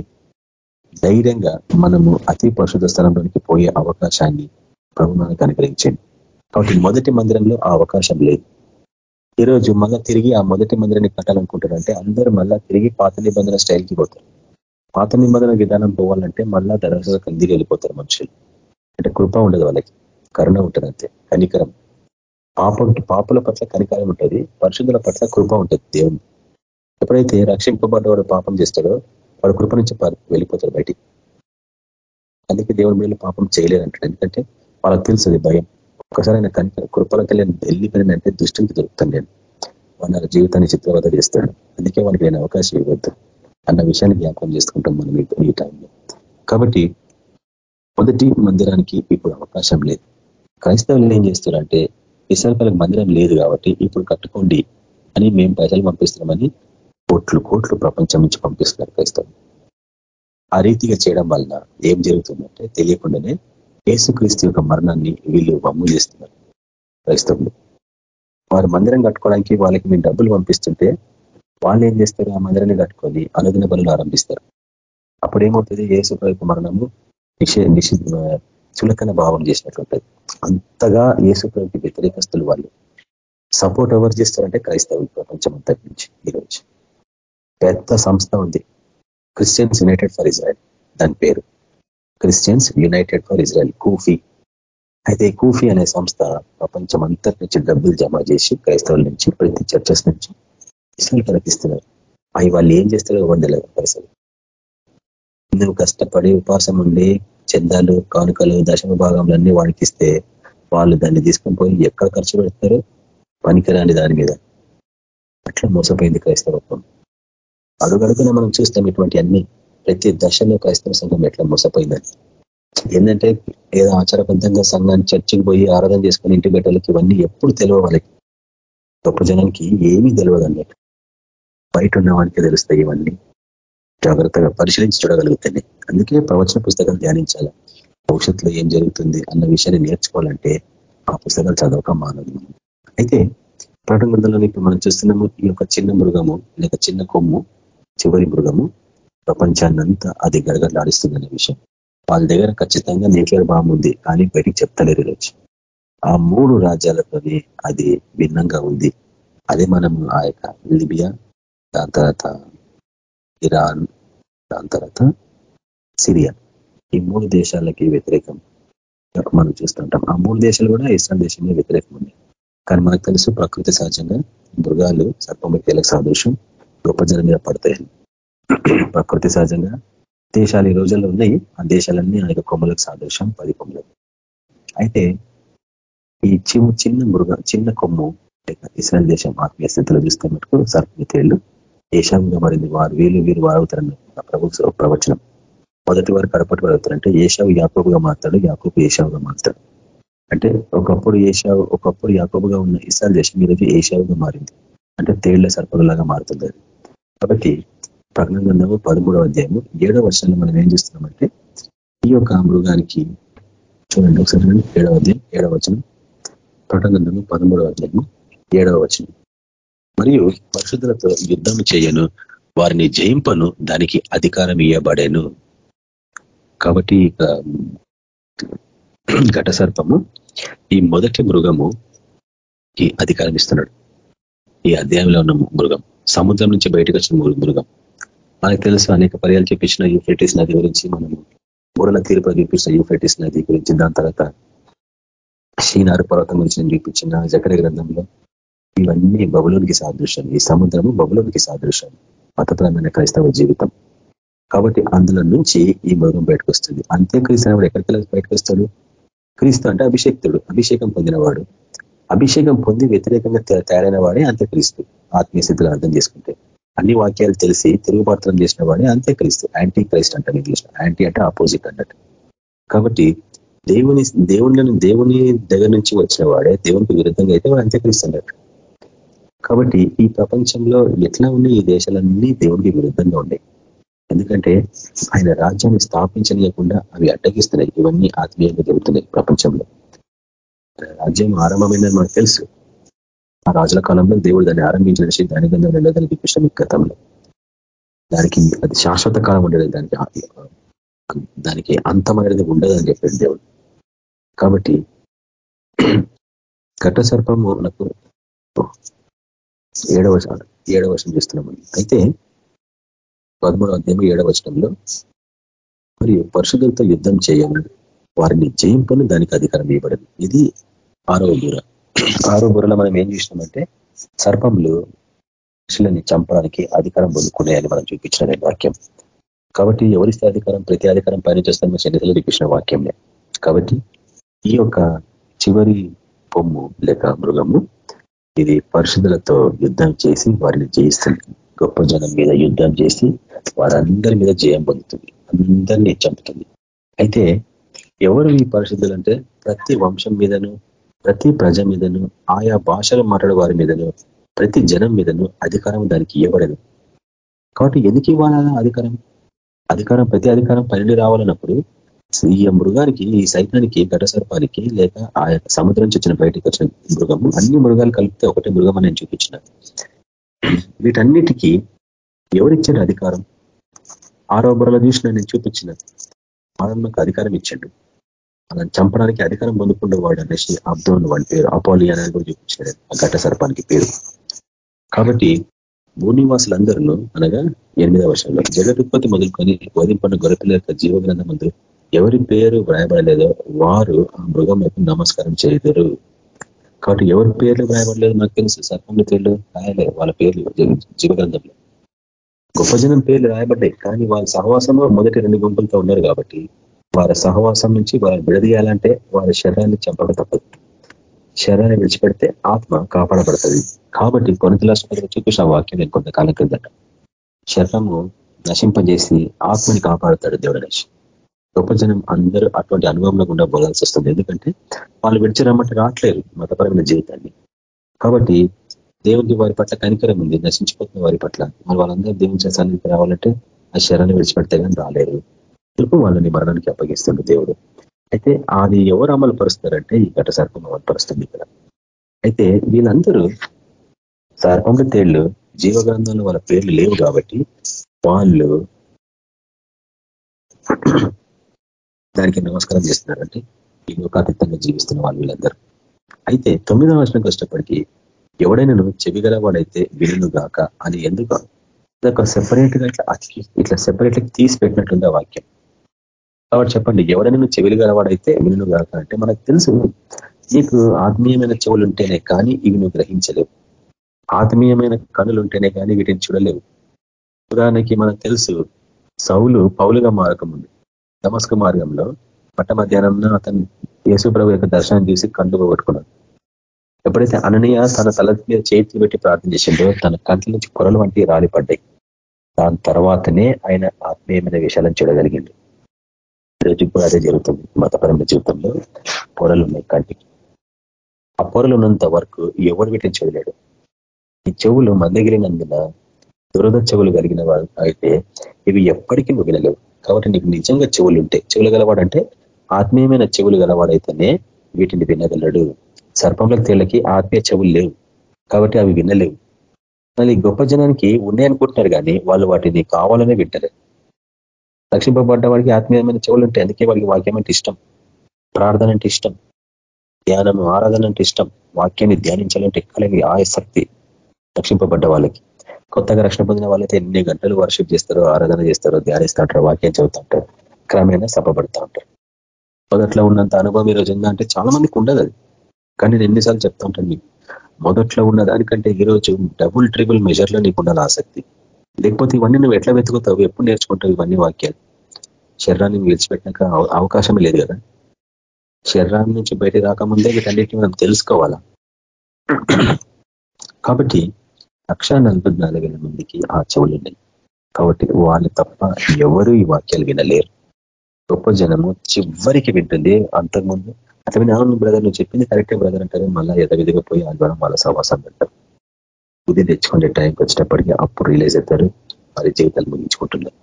ధైర్యంగా మనము అతి పరిశుద్ధ స్థలంలోనికి పోయే అవకాశాన్ని ప్రభు మనకు అనుగ్రహించండి. కాబట్టి మొదటి మందిరంలో ఆ అవకాశం లేదు. ఈరోజు మళ్ళా తిరిగి ఆ మొదటి మందిరాన్ని కట్టాలనుకుంటారు అంటే అందరూ మళ్ళా తిరిగి పాత నిబంధన స్టైల్కి పోతారు. పాత నిబంధన విధానం పోవాలంటే మళ్ళా దరగా కందికి వెళ్ళిపోతారు మనుషులు. అంటే కృప ఉండదు వాళ్ళకి. కరుణ ఉంటుంది అంతే. కనికరం. పాప పాపుల పట్ల కనికరం ఉంటుంది. పరిశుద్ధుల పట్ల కృప ఉంటుంది దేవుని. ఎప్పుడైతే రక్షింపబడ్డవాడు పాపం చేస్తాడో వాడు కృప నుంచి వెళ్ళిపోతాడు బయటికి. అందుకే దేవుని మీద పాపం చేయలేరంటాడు ఎందుకంటే వాళ్ళకి తెలుస్తుంది భయం. ఒక్కసారి ఆయన కనుక కృపలకి నేను వెళ్ళిపోయినంటే దృష్టికి దొరుకుతాను నేను వాళ్ళ జీవితాన్ని చిత్రవద చేస్తాడు. అందుకే వాళ్ళకి నేను అవకాశం ఇవ్వద్దు అన్న విషయాన్ని జ్ఞాపకం చేసుకుంటాం మనం ఈ టైంలో. కాబట్టి మొదటి మందిరానికి ఇప్పుడు అవకాశం లేదు. క్రైస్తవులు ఏం చేస్తారంటే విశాఖలకు మందిరం లేదు కాబట్టి ఇప్పుడు కట్టుకోండి అని మేము పైసలు పంపిస్తున్నామని కోట్లు కోట్లు ప్రపంచం నుంచి పంపిస్తున్నారు క్రైస్తవులు. ఆ రీతిగా చేయడం వలన ఏం జరుగుతుందంటే తెలియకుండానే యేసుక్రీస్తు యొక్క మరణాన్ని వీళ్ళు వమ్ము చేస్తున్నారు. క్రైస్తవులు. వారు మందిరం కట్టుకోవడానికి వాళ్ళకి మేము డబ్బులు పంపిస్తుంటే వాళ్ళు ఏం చేస్తారు? ఆ మందిరాన్ని కట్టుకొని అనుదిన బలు ఆరంభిస్తారు. అప్పుడు ఏమవుతుంది యేసు యొక్క మరణము నిషే నిషి చులకన భావం చేసినట్లుంటుంది. అంతగా యేసుప్రభుకి వ్యతిరేకస్తులు వాళ్ళు. సపోర్ట్ ఎవరు చేస్తారంటే క్రైస్తవులు ప్రపంచం అంతటి నుంచి ఈరోజు పెద్ద సంస్థ ఉంది. Christians United for Israel. దాని పేరు. క్రిస్టియన్స్ యునైటెడ్ ఫర్ ఇజ్రాయల్ కూఫీ అయితే కూఫీ అనే సంస్థ ప్రపంచం అంతటి నుంచి డబ్బులు జమ చేసి క్రైస్తవుల నుంచి ప్రతి చర్చస్ నుంచి ఇసులు కనిపిస్తున్నారు అవి వాళ్ళు ఏం చేస్తారో వందలేదు పైసలు నువ్వు కష్టపడి ఉపాసం ఉండి చందాలు కానుకలు దశమ భాగంలన్నీ వాడికిస్తే వాళ్ళు దాన్ని తీసుకొని పోయి ఎక్కడ ఖర్చు పెడతారు? పనికిరాని దాని మీద. అట్లా మోసపోయింది క్రైస్తవత్వం అడుగడుగున మనం చూస్తాం ఇటువంటి అన్ని ప్రతి దశలో క్రైస్తవ సంఘం ఎట్లా మోసపోయిందని. ఏంటంటే ఏదో ఆచారబద్ధంగా సంఘాన్ని చర్చికి పోయి ఆరాధన చేసుకుని ఇంటి బిడ్డలకి ఇవన్నీ ఎప్పుడు తెలియ వాళ్ళకి. గొప్ప జనానికి ఏమీ తెలియదు అన్నట్టు. బయట ఉన్నవాడికి తెలుస్తాయి ఇవన్నీ. జాగ్రత్తగా పరిశీలించి చూడగలుగుతాయి అందుకే ప్రవచన పుస్తకాలు ధ్యానించాలి. భవిష్యత్తులో ఏం జరుగుతుంది అన్న విషయాన్ని నేర్చుకోవాలంటే ఆ పుస్తకాలు చదవక మానదు. అయితే ప్రకటన ఇప్పుడు మనం చూస్తున్నాము ఈ యొక్క చిన్న మృగము లేక చిన్న కొమ్ము చివరి మృగము ప్రపంచాన్నంతా అది గడగడలాడిస్తుందనే విషయం. వాళ్ళ దగ్గర ఖచ్చితంగా న్యూక్లియర్ బాంబు ఉంది కానీ బయటికి చెప్తలేరు ఈరోజు. ఆ మూడు రాజ్యాలతోనే అది భిన్నంగా ఉంది. అదే మనం ఆ యొక్క లిబియా దాని తర్వాత ఇరాన్ దాని తర్వాత సిరియా. ఈ మూడు దేశాలకి వ్యతిరేకం మనం చూస్తుంటాం. ఆ మూడు దేశాలు కూడా ఇస్లాం దేశమే వ్యతిరేకం ఉంది కానీ మనకు తెలుసు ప్రకృతి సహజంగా మృగాలు సర్పముఖేలకు సాదృశ్యం గొప్ప జనం మీద పడతాయని ప్రకృతి సహజంగా దేశాలు ఈ రోజుల్లో ఉన్నాయి. ఆ దేశాలన్నీ ఆయన కొమ్మలకు సాదృశ్యం పది కొమ్మలకు అయితే ఈ చిన్న చిన్న మృగ చిన్న కొమ్ము ఇస్రాయల్ దేశం ఆత్మీయ స్థితిలో చూస్తే మటుకు సర్పమిత్రులు. ఏషావుగా మారింది వారు వీళ్ళు వీరు వారవుతారన్న ప్రభు ప్రవచనం. మొదటి వారు కడపటి వారవుతారంటే ఏషావు యాకోబుగా మారుతాడు యాకోబు ఏషావుగా మారుతాడు. అంటే ఒకప్పుడు ఏషావు ఒకప్పుడు యాకోబుగా ఉన్న ఇస్రాయల్ దేశం ఈరోజు ఏషావుగా మారింది. అంటే తేళ్ళ సర్పంలాగా మారుతుంది. కాబట్టి ప్రకటన గ్రంథము పదమూడవ అధ్యాయము. ఏడవ వర్షాన్ని మనం ఏం చేస్తున్నామంటే ఈ యొక్క మృగానికి చూడండి ఒకసారి ఏడవ అధ్యాయం ఏడవ వచనం. ప్రకటన గ్రంథము పదమూడవ అధ్యాయము ఏడవ వచనం. మరియు పరిశుద్ధులతో యుద్ధం చేయను వారిని జయింపను దానికి అధికారం ఇవ్వబడేను కాబట్టి ఇక ఘట సర్పము ఈ మొదటి మృగము ఈ అధికారం ఇస్తున్నాడు. ఈ అధ్యాయంలో ఉన్న మృగం సముద్రం నుంచి బయటకు వచ్చిన మృగం. మనకు తెలుసు అనేక పర్యాలు చూపించిన యూఫ్రెటిస్ నది గురించి మనము మూడల తీర్పు చూపించిన యూఫ్రెటిస్ నది గురించి దాని తర్వాత షీనారు పర్వతం గురించి నేను చూపించిన జకర గ్రంథంలో ఇవన్నీ బబులోనికి సాదృశ్యం. ఈ సముద్రము బబులోనికి సాదృశ్యం. మతపరమైన క్రైస్తవ జీవితం. కాబట్టి అందులో నుంచి ఈ మృగం బయటకు వస్తుంది. అంత్యక్రీస్తున్నప్పుడు ఎక్కడికి బయటకు వస్తాడు. క్రీస్తు అంటే అభిషేక్తుడు. అభిషేకం పొందినవాడు. అభిషేకం పొంది వ్యతిరేకంగా తయారైన వాడే అంత్యక్రీస్తు. ఆత్మీయ స్థితిలో అర్థం చేసుకుంటే. అన్ని వాక్యాలు తెలిసి తిరుగుపాత్రం చేసిన వాడే అంత్యక్రీస్తు. యాంటీ క్రైస్ట్ అంటారు ఇంగ్లీష్ యాంటీ అంటే ఆపోజిట్ అన్నట్టు. కాబట్టి దేవుని దేవుని దేవుని దగ్గర నుంచి వచ్చిన వాడే దేవునికి విరుద్ధంగా అయితే వాడు అంత్యక్రీస్తు అన్నట్టు. కాబట్టి ఈ ప్రపంచంలో ఎట్లా ఉన్నాయి ఈ దేశాలన్నీ దేవునికి విరుద్ధంగా ఉన్నాయి ఎందుకంటే ఆయన రాజ్యాన్ని స్థాపించలేకుండా అవి అడ్డగిస్తున్నాయి. ఇవన్నీ ఆత్మీయంగా జరుగుతున్నాయి ప్రపంచంలో. రాజ్యం ఆరంభమైందని మనకు తెలుసు. ఆ రాజుల కాలంలో దేవుడు దాన్ని ఆరంభించిన దాని కింద రెండోదని చూపించడం గతంలో. దానికి అది శాశ్వత కాలం ఉండేది దానికి దానికి అంతం అనేది ఉండదని చెప్పాడు దేవుడు. కాబట్టి ఘట సర్పము మనకు ఏడవ ఏడవ వచనం చూస్తున్నాం అయితే పదమూడవ అధ్యాయం ఏడవ వచనంలో మరియు పరిశుద్ధులతో యుద్ధం చేయాలి వారిని జయింపని దానికి అధికారం ఇవ్వబడింది ఇది ఆరవ బుర ఆరు బుర్రలో మనం ఏం చూసినామంటే సర్పంలు మనుషులని చంపడానికి అధికారం పొందుకున్నాయని మనం చూపించిన వాక్యం. కాబట్టి ఎవరిస్తే అధికారం ప్రతి అధికారం పైన చేస్తామో చరిత్రలో చూపించిన వాక్యంనే కాబట్టి ఈ యొక్క చివరి పొమ్ము లేక మృగము ఇది పరిశుద్ధులతో యుద్ధం చేసి వారిని జయిస్తుంది గొప్ప జనం మీద యుద్ధం చేసి వారందరి మీద జయం పొందుతుంది. అందరినీ చంపుతుంది. అయితే ఎవరు ఈ పరిశుద్ధులు అంటే ప్రతి వంశం మీదను ప్రతి ప్రజ మీదను ఆయా భాషలు మాట్లాడే వారి మీదను ప్రతి జనం మీదను అధికారం దానికి ఇవ్వబడదు. కాబట్టి ఎందుకు ఇవ్వాలా అధికారం? అధికారం ప్రతి అధికారం పనిని రావాలన్నప్పుడు ఈ మృగానికి ఈ సైతానికి ఘటసర్పానికి లేక ఆ సముద్రం నుంచి వచ్చిన బయటకు వచ్చిన మృగము అన్ని మృగాలు కలిపితే ఒకటే మృగం అని నేను చూపించిన వీటన్నిటికీ ఎవరిచ్చాడు అధికారం? ఆరోపణలు చూసిన నేను చూపించిన. మనకు అధికారం ఇచ్చాడు. అలా చంపడానికి అధికారం పొందుకుండే వాడు అనేసి అబ్దోన్ వాడి పేరు. అపోలి అనేది కూడా చూపించాడు ఆ ఘట సర్పానికి పేరు. కాబట్టి భూనివాసులందరూ అనగా ఎనిమిదవ వర్షంలో జగదుత్పత్తి మొదలుకొని బోధింపన్న గొరపిల్ల యొక్క జీవగ్రంథం ఎవరి పేరు వ్రాయబడలేదో వారు ఆ మృగం నమస్కారం చేయదురు. కాబట్టి ఎవరి పేర్లు వ్రాయబడలేదు నాకు తెలుసు. సర్పంలో పేర్లు రాయలేదు వాళ్ళ పేర్లు జీవగ్రంథంలో. గొప్ప జనం పేర్లు రాయబడ్డాయి. కానీ వాళ్ళ సహవాసంలో మొదటి రెండు గుంపులతో ఉన్నారు కాబట్టి వారి సహవాసం నుంచి వారిని విడదీయాలంటే వారి శరీరాన్ని చంపక తప్పదు. శరీరాన్ని విడిచిపెడితే ఆత్మ కాపాడబడుతుంది. కాబట్టి కొనతలాసుపత్రి చూపించిన వాక్యం నేను కొంతకాలం క్రిందట. శరీరము నశింపజేసి ఆత్మని కాపాడుతాడు దేవుడు అనేసి. గొప్ప జనం అందరూ అటువంటి అనుభవంలో గుండా పోవాల్సి వస్తుంది. ఎందుకంటే వాళ్ళు విడిచిరమ్మంటే రావట్లేరు మతపరమైన జీవితాన్ని. కాబట్టి దేవుడికి వారి పట్ల కనికరం ఉంది. నశించిపోతున్న వారి పట్ల. మరి వాళ్ళందరూ దేవుని సన్నిధికి రావాలంటే ఆ శరణాన్ని విడిచిపెడితే కానీ రాలేరు. తెలుపు వాళ్ళని మరణానికి అప్పగిస్తుంది దేవుడు. అయితే అది ఎవరు అమలు పరుస్తారంటే ఈ ఘట సర్పం అమలు పరుస్తుంది ఇక్కడ. అయితే వీళ్ళందరూ సర్పంలో తేళ్ళు జీవగ్రంథంలో వాళ్ళ పేర్లు లేవు కాబట్టి వాళ్ళు దానికి నమస్కారం చేస్తున్నారంటే ఈ లోకాతీతంగా జీవిస్తున్న వాళ్ళు వీళ్ళందరూ. అయితే తొమ్మిదవ వర్షంకి కష్టపడికి ఎవడైనా చెవిగల వాడైతే వినును గాక అని ఎందుకు? ఇదొక సెపరేట్గా ఇట్లా ఇట్లా సెపరేట్ తీసి పెట్టినట్టుంది ఆ వాక్యం. కాబట్టి చెప్పండి ఎవరైనా నువ్వు చెవిలు గలవాడైతే వినును గాక అంటే మనకు తెలుసు నీకు ఆత్మీయమైన చెవులు ఉంటేనే కానీ ఇవి నువ్వు గ్రహించలేవు. ఆత్మీయమైన కనులు ఉంటేనే కానీ వీటిని చూడలేవు. ఉదాహరణకి మనకు తెలుసు సౌలు పౌలుగా మారకముంది నమస్క మార్గంలో పట్ట మధ్యాహ్నం అతను యేసుప్రభు యొక్క దర్శనం చూసి కళ్ళు పోగొట్టుకున్నాడు. ఎప్పుడైతే అననీయ తన తల మీద చేతులు పెట్టి ప్రార్థన చేసిండో తన కంటి నుంచి కొరలు వంటి రాలిపడ్డాయి. దాని తర్వాతనే ఆయన ఆత్మీయమైన విషయాలను చూడగలిగింది ఈరోజు కూడా అదే జరుగుతుంది మతపరమైన జీవితంలో. పొరలు ఉన్నాయి కంటికి ఆ పొరలు ఉన్నంత వరకు ఎవడు వీటిని చెవిలేడు ఈ చెవులు మందగిలినందున దురద చెవులు కలిగిన వారు అయితే ఇవి ఎప్పటికీ వినలేవు కాబట్టి నీకు నిజంగా చెవులు ఉంటాయి చెవులు గలవాడంటే ఆత్మీయమైన చెవులు గలవాడైతేనే వీటిని వినగలడు. సర్పంలకు తేళ్ళకి ఆత్మీయ చెవులు లేవు. కాబట్టి అవి వినలేవు. మళ్ళీ గొప్ప జనానికి ఉన్నాయనుకుంటున్నారు కానీ వాళ్ళు వాటిని కావాలనే వింటలేదు రక్షింపబడ్డ వాడికి ఆత్మీయమైన చెవులు ఉంటాయి అందుకే వాడికి వాక్యం అంటే ఇష్టం. ప్రార్థన అంటే ఇష్టం. ధ్యానం ఆరాధన అంటే ఇష్టం. వాక్యాన్ని ధ్యానించాలంటే ఎక్కలేని ఆసక్తి రక్షింపబడ్డ వాళ్ళకి కొత్తగా రక్షణ పొందిన వాళ్ళైతే ఎన్ని గంటలు వర్షిప్ చేస్తారో ఆరాధన చేస్తారో ధ్యానిస్తూ ఉంటారు వాక్యం చదువుతుంటారు క్రమేణా సభపడుతూ ఉంటారు. మొదట్లో ఉన్నంత అనుభవం ఈరోజు ఉందంటే చాలా మందికి ఉండదు అది. కానీ నేను ఎన్నిసార్లు చెప్తా ఉంటాను మీకు. మొదట్లో ఉన్న దానికంటే ఈరోజు డబుల్ ట్రిబుల్ మెజర్లో నీకు ఉండాలి ఆసక్తి. లేకపోతే ఇవన్నీ నువ్వు ఎట్లా వెతుకుతావు? ఎప్పుడు నేర్చుకుంటావు ఇవన్నీ వాక్యాలు? శరీరాన్ని విడిచిపెట్టినాక అవకాశమే లేదు కదా? శరీరాన్ని నుంచి బయట రాకముందే వీటన్నిటిని మనం తెలుసుకోవాలా? కాబట్టి లక్ష మందికి ఆ చెవులు ఉన్నాయి. కాబట్టి వాళ్ళు తప్ప ఎవరు ఈ వాక్యాలు వినలేరు. గొప్ప జనము చివరికి వింటుంది అంతకుముందు. అతని అవును బ్రదర్ నువ్వు చెప్పింది కరెక్టే బ్రదర్ అంటారు. మళ్ళీ ఎదవిదిగా పోయి ఆదివారం వాళ్ళ సవాసం పెడతారు. బుద్ధి తెచ్చుకునే టైంకి వచ్చేటప్పటికి అప్పుడు రిలీజ్ అవుతారు. వారి జీవితాలు ముగించుకుంటున్నారు.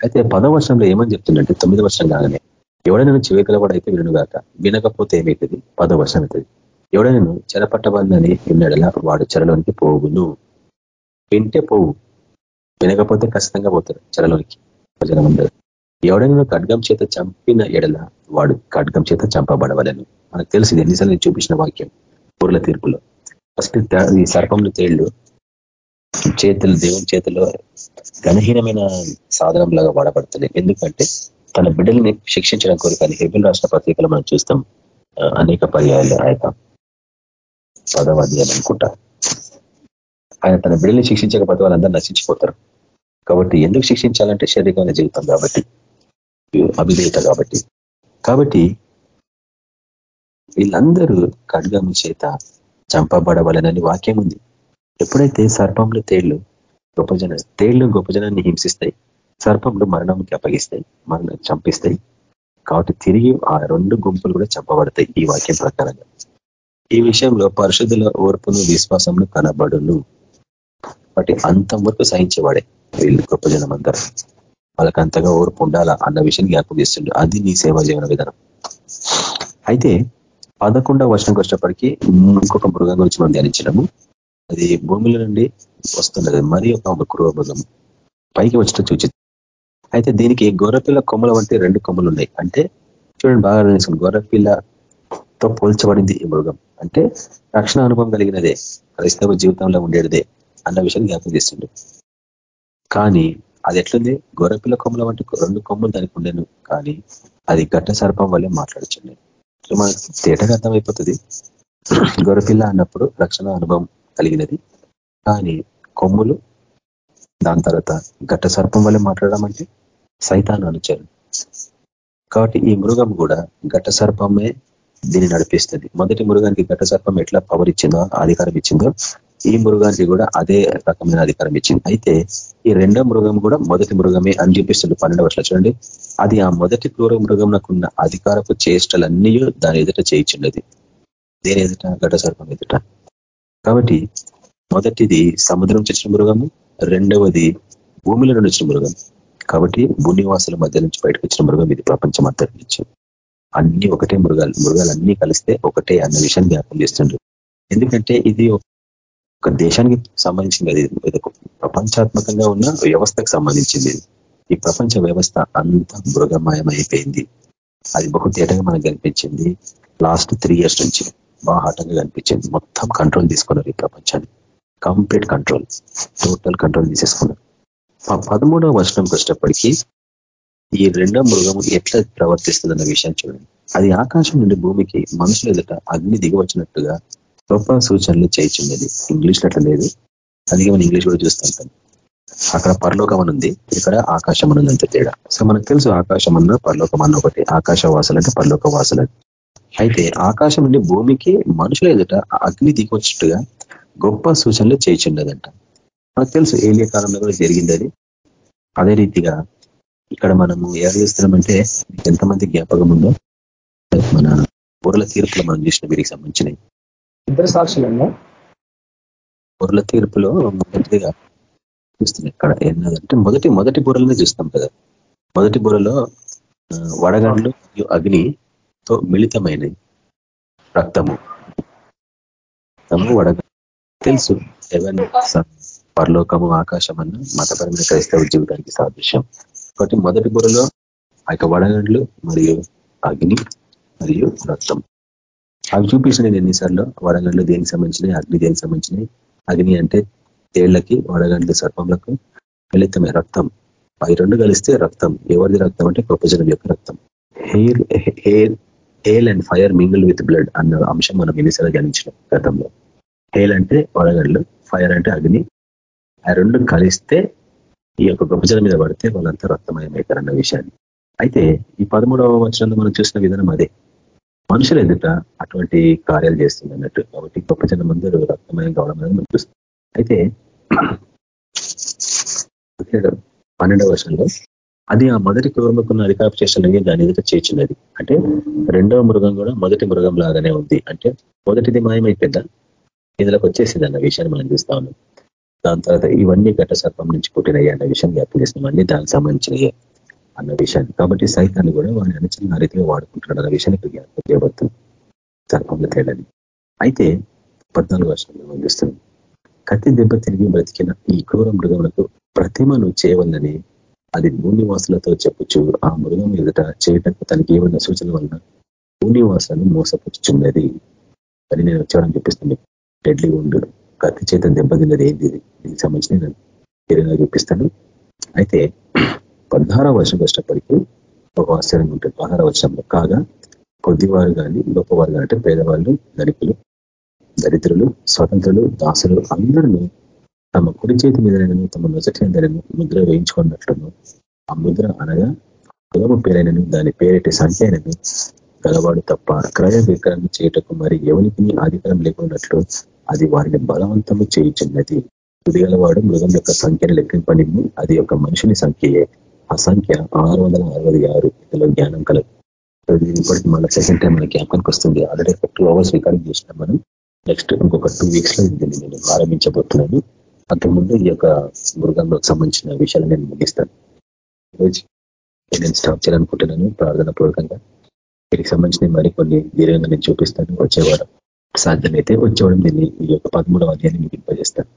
అయితే పదో వర్షంలో ఏమని చెప్తుందంటే తొమ్మిది వర్షం కాగానే ఎవడైనా చెవికలవాడు అయితే వినుగాక వినకపోతే ఏమవుతుంది పదో వర్షం అవుతుంది. ఎవడైనా చెరపట్టబందని విన్నాడలా వాడు చెరలోనికి పోవును. వింటే పోవు. వినకపోతే ఖచ్చితంగా పోతారు చెరలోనికి. జనమందరూ ఎవడైనా ఖడ్గం చేత చంపిన ఎడల వాడు ఖడ్గం చేత చంపబడవలను. మనకు తెలిసి ఎన్నిసార్లు చూపించిన వాక్యం. పూర్ల తీర్పులో. ఫస్ట్ ఈ సర్పంలో తేళ్ళు చేతులు దేవుని చేతిలో ఘనహీనమైన సాధనంలాగా వాడబడుతున్నాయి. ఎందుకంటే తన బిడ్డల్ని శిక్షించడం కోరిక అని హెబిల్ రాష్ట్ర పత్రికలో మనం చూస్తాం. అనేక పర్యాయాలు ఆ యొక్క పదవ అధ్యాయం అనుకుంటా. ఆయన తన బిడ్డల్ని శిక్షించకపోతే వాళ్ళందరూ నశించిపోతారు. కాబట్టి ఎందుకు శిక్షించాలంటే శారీరకమైన జీవితం కాబట్టి అవిధేయత కాబట్టి. కాబట్టి వీళ్ళందరూ ఖడ్గము చేత చంపబడవలనని వాక్యం ఉంది. ఎప్పుడైతే సర్పంలు తేళ్ళు గొప్ప జన తేళ్ళు గొప్ప జనాన్ని హింసిస్తాయి సర్పంలు మరణంకి అప్పగిస్తాయి మరణం చంపిస్తాయి. కాబట్టి తిరిగి ఆ రెండు గుంపులు కూడా చంపబడతాయి ఈ వాక్యం ప్రకారంగా. ఈ విషయంలో పరిశుద్ధుల ఓర్పును విశ్వాసంను కనబడును. వాటి అంతం వరకు సహించేవాడే వీళ్ళు గొప్ప జనం అందరూ. వాళ్ళకి అంతగా ఓర్పు ఉండాలా అన్న విషయం జ్ఞాపకం చేస్తుండే. అది నీ సేవా జీవన విధానం. అయితే పదకొండవ వర్షంకి వచ్చేప్పటికీ ఇంకొక మృగం గురించి మనం ధ్యానించడము. అది భూమిలో నుండి వస్తున్నది. మరి ఒక కురువ మృగం పైకి వచ్చిన చూచి అయితే దీనికి గొర్రెపిల్ల కొమ్మల వంటి రెండు కొమ్మలు ఉన్నాయి. అంటే చూడండి బాగా అనిపిస్తుంది గొర్రెపిల్లతో పోల్చబడింది ఈ మృగం. అంటే రక్షణ అనుభవం కలిగినదే క్రైస్తవ జీవితంలో ఉండేదే అన్న విషయం జ్ఞాపకం చేస్తుండే. కానీ అది ఎట్లుంది? గొర్రెపిల్ల కొమ్మల వంటి రెండు కొమ్మలు దానికి ఉండేను. కానీ అది ఘట్ట సర్పం వల్లే మాట్లాడుచున్నాయి మనకు తేటగా అర్థమైపోతుంది గొరపిల్ల అన్నప్పుడు రక్షణ అనుభవం కలిగినది. కానీ కొమ్ములు దాని తర్వాత ఘట్ట సర్పం వల్ల మాట్లాడడం అంటే సైతాన్ అనుచరు కాబట్టి ఈ మృగం కూడా ఘట్ట సర్పమే దీన్ని నడిపిస్తుంది. మొదటి మృగానికి ఘట్ట సర్పం ఎట్లా పవర్ ఇచ్చిందో అధికారం ఇచ్చిందో ఈ మృగానికి కూడా అదే రకమైన అధికారం ఇచ్చింది. అయితే ఈ రెండో మృగం కూడా మొదటి మృగమే అని చూపిస్తుంది పన్నెండు వర్షాలు చూడండి. అది ఆ మొదటి క్రూర మృగంకున్న అధికారపు చేష్టలన్నీ దాని ఎదుట చేయించున్నది దేని ఎదుట? ఘట సర్పం ఎదుట. కాబట్టి మొదటిది సముద్రం చేసిన మృగము రెండవది భూమిలో నుండి వచ్చిన మృగం. కాబట్టి భూనివాసుల మధ్య నుంచి బయటకు వచ్చిన మృగం ఇది ప్రపంచం అంతటి నుంచి. అన్ని ఒకటే మృగాలు మృగాలు అన్ని కలిస్తే ఒకటే అన్న విషయాన్ని జ్ఞాపం చేస్తుండ్రు. ఎందుకంటే ఇది ఒక దేశానికి సంబంధించింది అది. ప్రపంచాత్మకంగా ఉన్న వ్యవస్థకు సంబంధించింది ఈ ప్రపంచ వ్యవస్థ అంత మృగమయమైపోయింది. అది బహు తేటగా మనకు కనిపించింది. లాస్ట్ త్రీ ఇయర్స్ నుంచి బాగా హఠంగా కనిపించింది. మొత్తం కంట్రోల్ తీసుకున్నారు ఈ ప్రపంచాన్ని. Complete control. టోటల్ కంట్రోల్ తీసేసుకున్నారు. ఆ పదమూడవ వర్షంకి వచ్చేటప్పటికీ ఈ రెండో మృగము ఎట్లా ప్రవర్తిస్తుందన్న విషయం చూడండి. అది ఆకాశం నుండి భూమికి మనుషులు ఎదుట అగ్ని దిగవచ్చినట్టుగా గొప్ప సూచనలు చేయించుండేది. ఇంగ్లీష్ అట్లా లేదు. అందుకే మనం ఇంగ్లీష్ కూడా చూస్తుంటాం అక్కడ పరలోకం ఉంది. ఇక్కడ ఆకాశం అని అంత తేడా. సో మనకు తెలుసు ఆకాశం అన్న పరలోకం అన్న ఒకటి. ఆకాశ వాసులు అంటే పరలోక వాసులు అయితే ఆకాశం నుండి భూమికి మనుషుల ఎదుట అగ్ని దిగొచ్చినట్టుగా గొప్ప సూచనలు చేయించుండదంట. మనకు తెలుసు ఏలియ కాలంలో కూడా జరిగింది అది. అదే రీతిగా ఇక్కడ మనము ఏం చేస్తున్నామంటే ఎంతమంది జ్ఞాపకం ఉందో. మన ఊర్ల తీర్పులో మనం చూసిన వీరికి సంబంధించినవి. ఇద్దరు సాక్షులన్నా బుర్రల తీర్పులో మొదటిగా చూస్తున్నాం. ఇక్కడ ఏంటంటే మొదటి మొదటి బుర్రలనే చూస్తాం కదా. మొదటి బుర్రలో వడగండ్లు మరియు అగ్నితో మిళితమైనవి రక్తము. రక్తము వడగ తెలుసు. ఎవరి పరలోకము ఆకాశం అన్న మతపరమైన క్రైస్తవ జీవితానికి సాదృశ్యం. కాబట్టి మొదటి బుర్రలో ఆ యొక్క వడగండ్లు మరియు అగ్ని మరియు రక్తం. అవి చూపించిన నేను ఎన్నిసార్లు? వడగండ్లు దేనికి సంబంధించినవి? అగ్ని దేనికి సంబంధించినవి? అగ్ని అంటే తేళ్ళకి వడగండ్లు సర్పంలకు ఫలితమే రక్తం. అవి రెండు కలిస్తే రక్తం. ఎవరిది రక్తం అంటే గొప్పజనం యొక్క రక్తం. Hair hair hail and fire mingle with blood అన్న అంశం మనం ఎన్నిసార్లు గణించిన గతంలో. హేల్ అంటే వడగండ్లు ఫైర్ అంటే అగ్ని. ఆ రెండు కలిస్తే ఈ యొక్క గొప్పజనం మీద పడితే వాళ్ళంతా రక్తమయమవుతారు అన్న విషయాన్ని. అయితే ఈ పదమూడవ వచనంలో మనం చూసిన విధానం అదే. మనుషులు ఎదుట అటువంటి కార్యాలు చేస్తుంది అన్నట్టు. కాబట్టి గొప్ప జనం అందరూ రక్తమయం కావడం అనేది మనం చూస్తాం అయితే పన్నెండవ వర్షంలో అది ఆ మొదటి క్రూరముకున్న అధికార చేష్టలన్నీ దాని ఎదుట చేర్చినది అంటే రెండవ మృగం కూడా మొదటి మృగం లాగానే ఉంది. అంటే మొదటిది మాయమైపోయిందా? ఇందులోకి వచ్చేసింది అన్న విషయాన్ని మనం చూస్తా ఉన్నాం. దాని తర్వాత ఇవన్నీ ఘట సర్పం నుంచి పుట్టినయ్యి అన్న విషయం జ్ఞాపకం చేస్తున్నాం. అన్ని దానికి సంబంధించినవి అన్న విషయాన్ని. కాబట్టి సైతాన్ని కూడా వాడిని అనుచరణ రీతిగా వాడుకుంటున్నాడు అన్న విషయాన్ని జ్ఞాపకం చేయబడుతుంది. సర్పంలో తేడాన్ని అయితే పద్నాలుగు వర్షాలు అందిస్తుంది కత్తి దెబ్బ తిరిగి బ్రతికిన ఈ క్రూర మృగములకు ప్రతిమను చేయవల్లని అది భూనివాసులతో చెప్పుచు ఆ మృగం ఎదుట చేయటకు తనకి ఏమన్నా సూచన వలన భూనివాసాన్ని మోసపుచ్చుచున్నది అని నేను వచ్చేవాడని చూపిస్తాను డెడ్లీ ఉండు. కత్తి చేత దెబ్బతిన్నది ఏంది దీనికి సంబంధించి నేను చూపిస్తాను. అయితే పదహారవ వర్షం కష్టపడికి ఒక ఆశ్చర్యంగా ఉంటుంది. పదహార వర్షంలో కాగా కొద్దివారు కానీ గొప్పవారు కానీ అంటే పేదవాళ్ళు దళితులు దరిద్రులు స్వతంత్రులు దాసులు అందరినీ తమ కుడి చేతి మీదనను తమ నొసటి మీదనను ముద్ర వేయించుకున్నట్లును. ఆ ముద్ర అనగా కులము పేరైనను దాని పేరెట్టి సంఖ్యనను గలవాడు తప్ప క్రయ విక్రయం చేయటకు మరి ఎవరికి అధికారం లేకున్నట్లు అది వారిని బలవంతము చేయించున్నది. కుడిగలవాడు మృగం యొక్క సంఖ్యను లెక్కింపనిమ్ము అది ఒక మనుషుని సంఖ్యయే. ఆ సంఖ్య ఆరు వందల అరవై ఆరు ఇందులో జ్ఞానం కలదు. ఇప్పటికి మళ్ళీ సెకండ్ టైం మన జ్ఞాపకానికి వస్తుంది. ఆల్రెడీ ఒక టూ అవర్స్ రికార్డింగ్ చేసినాం మనం. నెక్స్ట్ ఇంకొక టూ వీక్స్లో దీన్ని నేను ఆరంభించబోతున్నాను అంతకుముందు ఈ యొక్క మృగంలోకి సంబంధించిన విషయాలు నేను ముగిస్తాను. ఈరోజు నేను స్టాప్ చేయాలనుకుంటున్నాను ప్రార్థన పూర్వకంగా. దీనికి సంబంధించిన మరికొన్ని దీర్ఘంగా నేను చూపిస్తాను. వచ్చేవారం సాధ్యమైతే వచ్చేవారం దీన్ని ఈ యొక్క పదమూడవ అధ్యాయాన్ని ఇంపజేస్తాను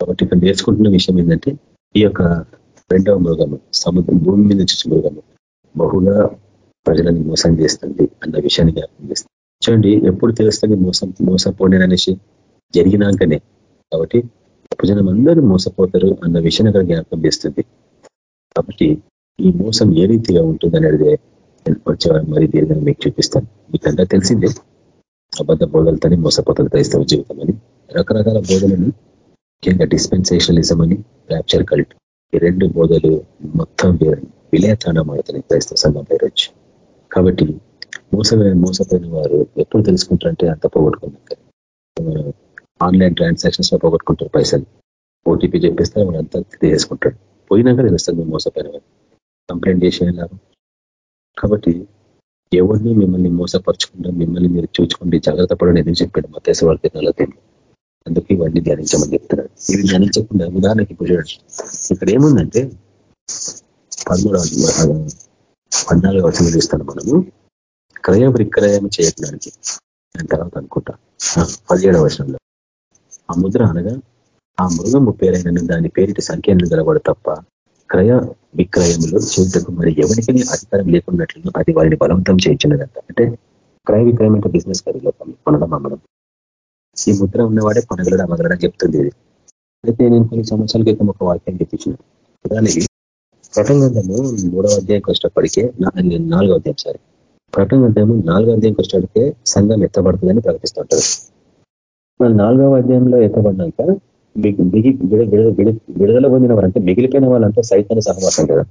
కాబట్టి ఇక్కడ నేర్చుకుంటున్న విషయం ఏంటంటే ఈ యొక్క రెండవ మృగము సముద్రం భూమి మీద నుంచి మృగము. బహుగా ప్రజలను మోసం చేస్తుంది అన్న విషయాన్ని జ్ఞాపకం చేస్తుంది. చూడండి ఎప్పుడు తెలుస్తుంది మోసం మోసపోలేననేసి జరిగినాకనే. కాబట్టి ప్రజనం అందరూ మోసపోతారు అన్న విషయాన్ని అక్కడ జ్ఞాపకం చేస్తుంది. కాబట్టి ఈ మోసం ఏ రీతిగా ఉంటుంది అనేది వచ్చేవారు మరి దీర్ఘంగా మీకు చూపిస్తాను. మీకంతా తెలిసిందే అబద్ధ బోధలతోనే మోసపోతుంది క్రైస్తవ జీవితం అని. రకరకాల బోధలను ముఖ్యంగా డిస్పెన్సేషనలిజం అని క్యాప్చర్ కల్ట్ ఈ రెండు బోధలు మొత్తం విలేతనం ఆడుతున్నాయి క్రైస్తవ సంఘం పేరు వచ్చి. కాబట్టి మోసపోయిన మోసపోయిన వారు ఎప్పుడు తెలుసుకుంటారంటే అంత పోగొట్టుకున్నాక ఆన్లైన్ ట్రాన్సాక్షన్స్లో పోగొట్టుకుంటారు పైసలు. ఓటీపీ చెప్పిస్తే వాళ్ళు అంతా తీసేసుకుంటాడు. పోయినాక తెలుస్తుంది మోసపోయిన వారు కంప్లైంట్ చేసేలాగా కాబట్టి ఎవరిని మిమ్మల్ని మోసపరచకుండా మిమ్మల్ని మీరు చూచుకోండి జాగ్రత్త పడని ఎందుకు చెప్పాడు మా దేశ వాళ్ళకి అందుకే ఇవన్నీ ధ్యానించమని చెప్తున్నాడు ఇవి ధ్యానించకుండా ఉదాహరణకి ఇప్పుడు చూడండి ఇక్కడ ఏముందంటే పదమూడవ పద్నాలుగు వర్షం చూస్తాను మనము. క్రయ విక్రయం చేయడానికి. దాని తర్వాత అనుకుంటా. పదిహేడవ వర్షంలో ఆ ముద్ర అనగా ఆ మృగము పేరైన దాని పేరిటి సంఖ్యను గలవాడు తప్ప క్రయ విక్రయములు చేయుటకు మరి ఎవరికి అధికారం లేకున్నట్లు అది వారిని బలవంతం చేయించినదంట అంటే క్రయ విక్రయం అంటే బిజినెస్ కదా లోకం కొనడం అమ్మడం ఈ ముద్ర ఉన్నవాడే కొనగలడం అమ్మగలడం చెప్తుంది ఇది. అయితే నేను కొన్ని సంవత్సరాల క్రితం ఒక వాక్యం చెప్పించిన దానికి ప్రటంగంధము మూడవ అధ్యాయంకి వచ్చేటప్పటికే నాలుగో అధ్యాయం సారీ ప్రటంగంధము నాలుగో అధ్యాయంకి వచ్చేటప్పటికే సంఘం ఎత్తబడుతుందని ప్రకటిస్తుంటారు. మరి నాలుగవ అధ్యాయంలో ఎత్తబడినాక బిగి విడుదల పొందిన వారంటే మిగిలిపోయిన వాళ్ళంతా సైతాన్ని సహవాసం కదా.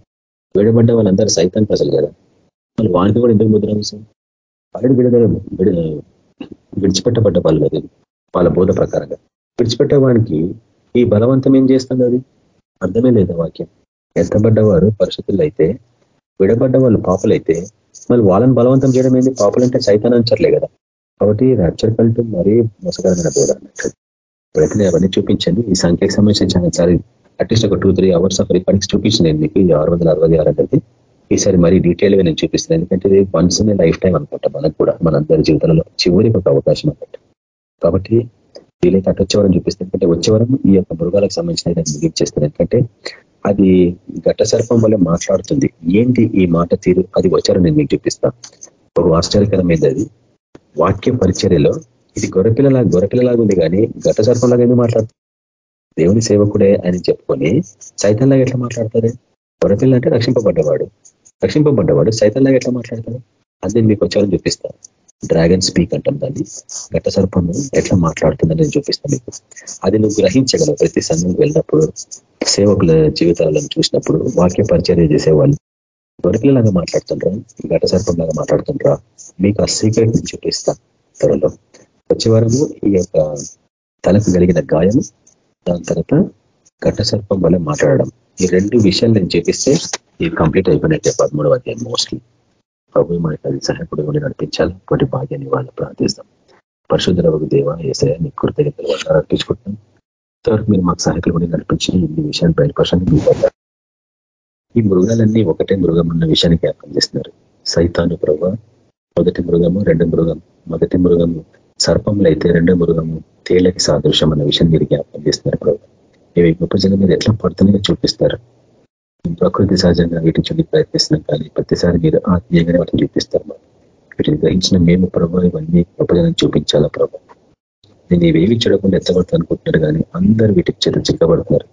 విడబడ్డ వాళ్ళందరూ సైతాన్ని ప్రజలు కదా. వాళ్ళు వానికి కూడా ఎందుకు ముద్ర అవసరం ఆల్రెడీ విడుదల విడిచిపెట్టబడ్డ వాళ్ళు వాళ్ళ బోధ ప్రకారంగా. విడిచిపెట్టేవానికి ఈ బలవంతం ఏం చేస్తుంది అది? అర్థమే లేదు వాక్యం? ఎత్తబడ్డవారు పరిస్థితులు అయితే విడబడ్డ వాళ్ళు పాపలైతే మళ్ళీ వాళ్ళని బలవంతం చేయడం ఏంది? పాపులంటే చైతన్యంచర్లే కదా. కాబట్టి ర్యాప్చర్ కల్ట్ మరీ మోసకరమైన బోధ అన్నట్టు. ఇప్పుడైతే అవన్నీ చూపించండి. ఈ సంఖ్యకు సంబంధించిన సరే సారి అట్లీస్ట్ ఒక two three hours of recordings చూపించింది మీకు. ఈ ఆరు వందల అరవై ఆరు అనేది. ఈసారి మరీ డీటెయిల్గా నేను చూపిస్తాను. ఎందుకంటే ఇది వన్స్ ఇన్ లైఫ్ టైం అనుకుంటా మనకు కూడా మనందరి జీవితంలో చివరి ఒక అవకాశం అన్నట్టు. కాబట్టి వీలైతే అటు వచ్చేవారం చూపిస్తాను ఎందుకంటే వచ్చేవారం ఈ యొక్క మృగాలకు సంబంధించిన ముగించేస్తాను ఎందుకంటే అది ఘట సర్పం వల్ల మాట్లాడుతుంది. ఏంటి ఈ మాట తీరు? అది వచ్చారో నేను మీకు చూపిస్తాను ఒక ఆశ్చర్యకరమైనది అది. వాక్య పరిచర్యలో ఇది గొర్రెపిల్లలా గొర్రెపిల్లలాగా ఉంది కానీ ఘట సర్పంలాగా ఎందుకు మాట్లాడుతుంది దేవుని సేవకుడే అని చెప్పుకొని సైతంలాగా ఎట్లా మాట్లాడతారు? గొర్రెపిల్ల అంటే రక్షింపబడ్డవాడు. రక్షింపబడ్డవాడు సైతంలాగా ఎట్లా మాట్లాడతాడు? అది మీకు వచ్చారని చూపిస్తాను డ్రాగన్ స్పీక్ అంటాం దాన్ని. ఘట సర్పం ఎట్లా మాట్లాడుతుందని నేను చూపిస్తాను మీకు. అది నువ్వు గ్రహించగలవు ప్రతి సంఘం వెళ్ళినప్పుడు సేవకుల జీవితాలను చూసినప్పుడు వాక్య పరిచర్య చేసేవాళ్ళు. గొరకలాగా మాట్లాడుతుండ్రా? ఘట సర్పంలాగా మాట్లాడుతుండ్రా? మీకు ఆ సీక్రెట్ చూపిస్తా త్వరలో. వచ్చే వారము ఈ యొక్క తలకు కలిగిన గాయం దాని తర్వాత ఘట సర్పం వల్ల మాట్లాడడం. ఈ రెండు విషయాలు నేను చూపిస్తే ఇది కంప్లీట్ అయిపోయినట్టే పదమూడవ అధ్యాయం మోస్ట్లీ ప్రభు మనకి అది సహాయపడి ఉండి నడిపించాలి. కొన్ని భాగ్యాన్ని వాళ్ళు ప్రార్థిస్తాం. పరిశుద్ధ దేవ ఏసయ నీ కృతజ్ఞతలు వాళ్ళు అర్పించుకుంటున్నాం. ఇంతవరకు మీరు మాకు సహాయకులు ఉండి నడిపించి ఈ విషయాన్ని బయటపరచండి మీ ఈ మృగాలన్నీ ఒకటే మృగం అన్న విషయాన్ని జ్ఞాపకం చేస్తున్నారు. సైతాను ప్రభు మొదటి మృగము రెండు మృగం మొదటి మృగము సర్పంలో అయితే రెండో మృగము తేలకి సాదృశ్యం అన్న విషయం మీరు జ్ఞాపకం చేస్తున్నారు ప్రభు. ఇవి గొప్ప జనం మీద ఎట్లా పడుతున్నాయో చూపిస్తారు. ప్రకృతి సహజంగా వీటిని చూపి ప్రయత్నిస్తున్నాం కానీ ప్రతిసారి మీరు ఆత్మీయంగానే వాటిని చూపిస్తారు మనం వీటిని గ్రహించిన మేము ప్రభావ ఇవన్నీ ఉపజనం చూపించాలా ప్రభావ నేను ఇవేవి చూడకుండా ఎత్తబడతా అనుకుంటున్నారు కానీ అందరూ వీటికి చేత చిక్కబడుతున్నారు.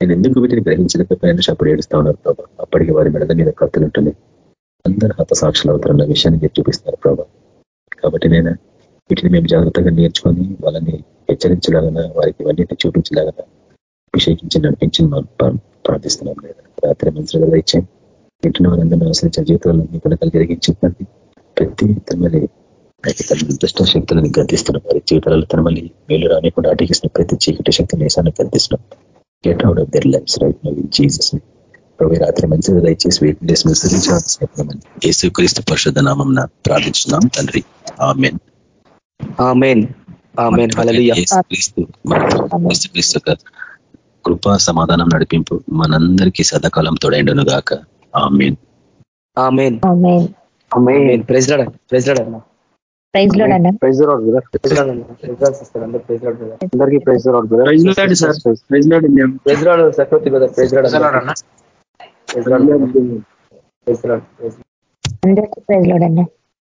నేను ఎందుకు వీటిని గ్రహించలేకపోయినా అప్పుడు ఏడుస్తా ఉన్నారు ప్రభా. అప్పటికి వారి మెడల మీద కత్తులు ఉంటున్నాయి. అందరూ హతసాక్షులు అవుతారన్న విషయాన్ని మీరు చూపిస్తున్నారు ప్రభా. కాబట్టి నేను వీటిని మేము జాగ్రత్తగా నేర్చుకొని వాళ్ళని హెచ్చరించలాగన వారికి ఇవన్నీ చూపించలాగన అభిషేకించి నడిపించి ప్రార్థిస్తున్నాం లేదా? రాత్రి మంత్రులు ఇచ్చాం వింటున్న వారందరినీ ఆశ్రయించిన జీవితాలను మీ కొనకలు జరిగించిందండి ప్రతి తన దుష్ట శక్తులను గర్దిస్తున్నాం వారి జీవితాలలో తనమల్లి మేలు రానికుండా అటగిస్తున్న ప్రతి చీకటి శక్తిని వేసాన్ని గర్దిస్తున్నాం get out of their lives right no in Jesus ప్రభు రాత్రి మంచిగా దయచేసి వీక్నెస్ యేసు క్రీస్తు పరిశుద్ధ నామం ప్రార్థించున్నాం తండ్రి. ఆమెన్. క్రీస్తు కృపా సమాధానం నడిపింపు మనందరికీ సదాకాలం తోడైండును గాక amen praise Lord praise Lord అన్న ప్రైజ్ లోడ్ అన్న praise Lord brother praise Lord అన్న ప్రైజ్ లోడ్ బ్రదర్ అందరికీ praise Lord brother praise Lord sir praise Lord praise Lord Satyavathi brother praise Lord అన్న ప్రైజ్ లోడ్ ప్రైజ్ లోడ్ అందరికీ praise Lord అన్న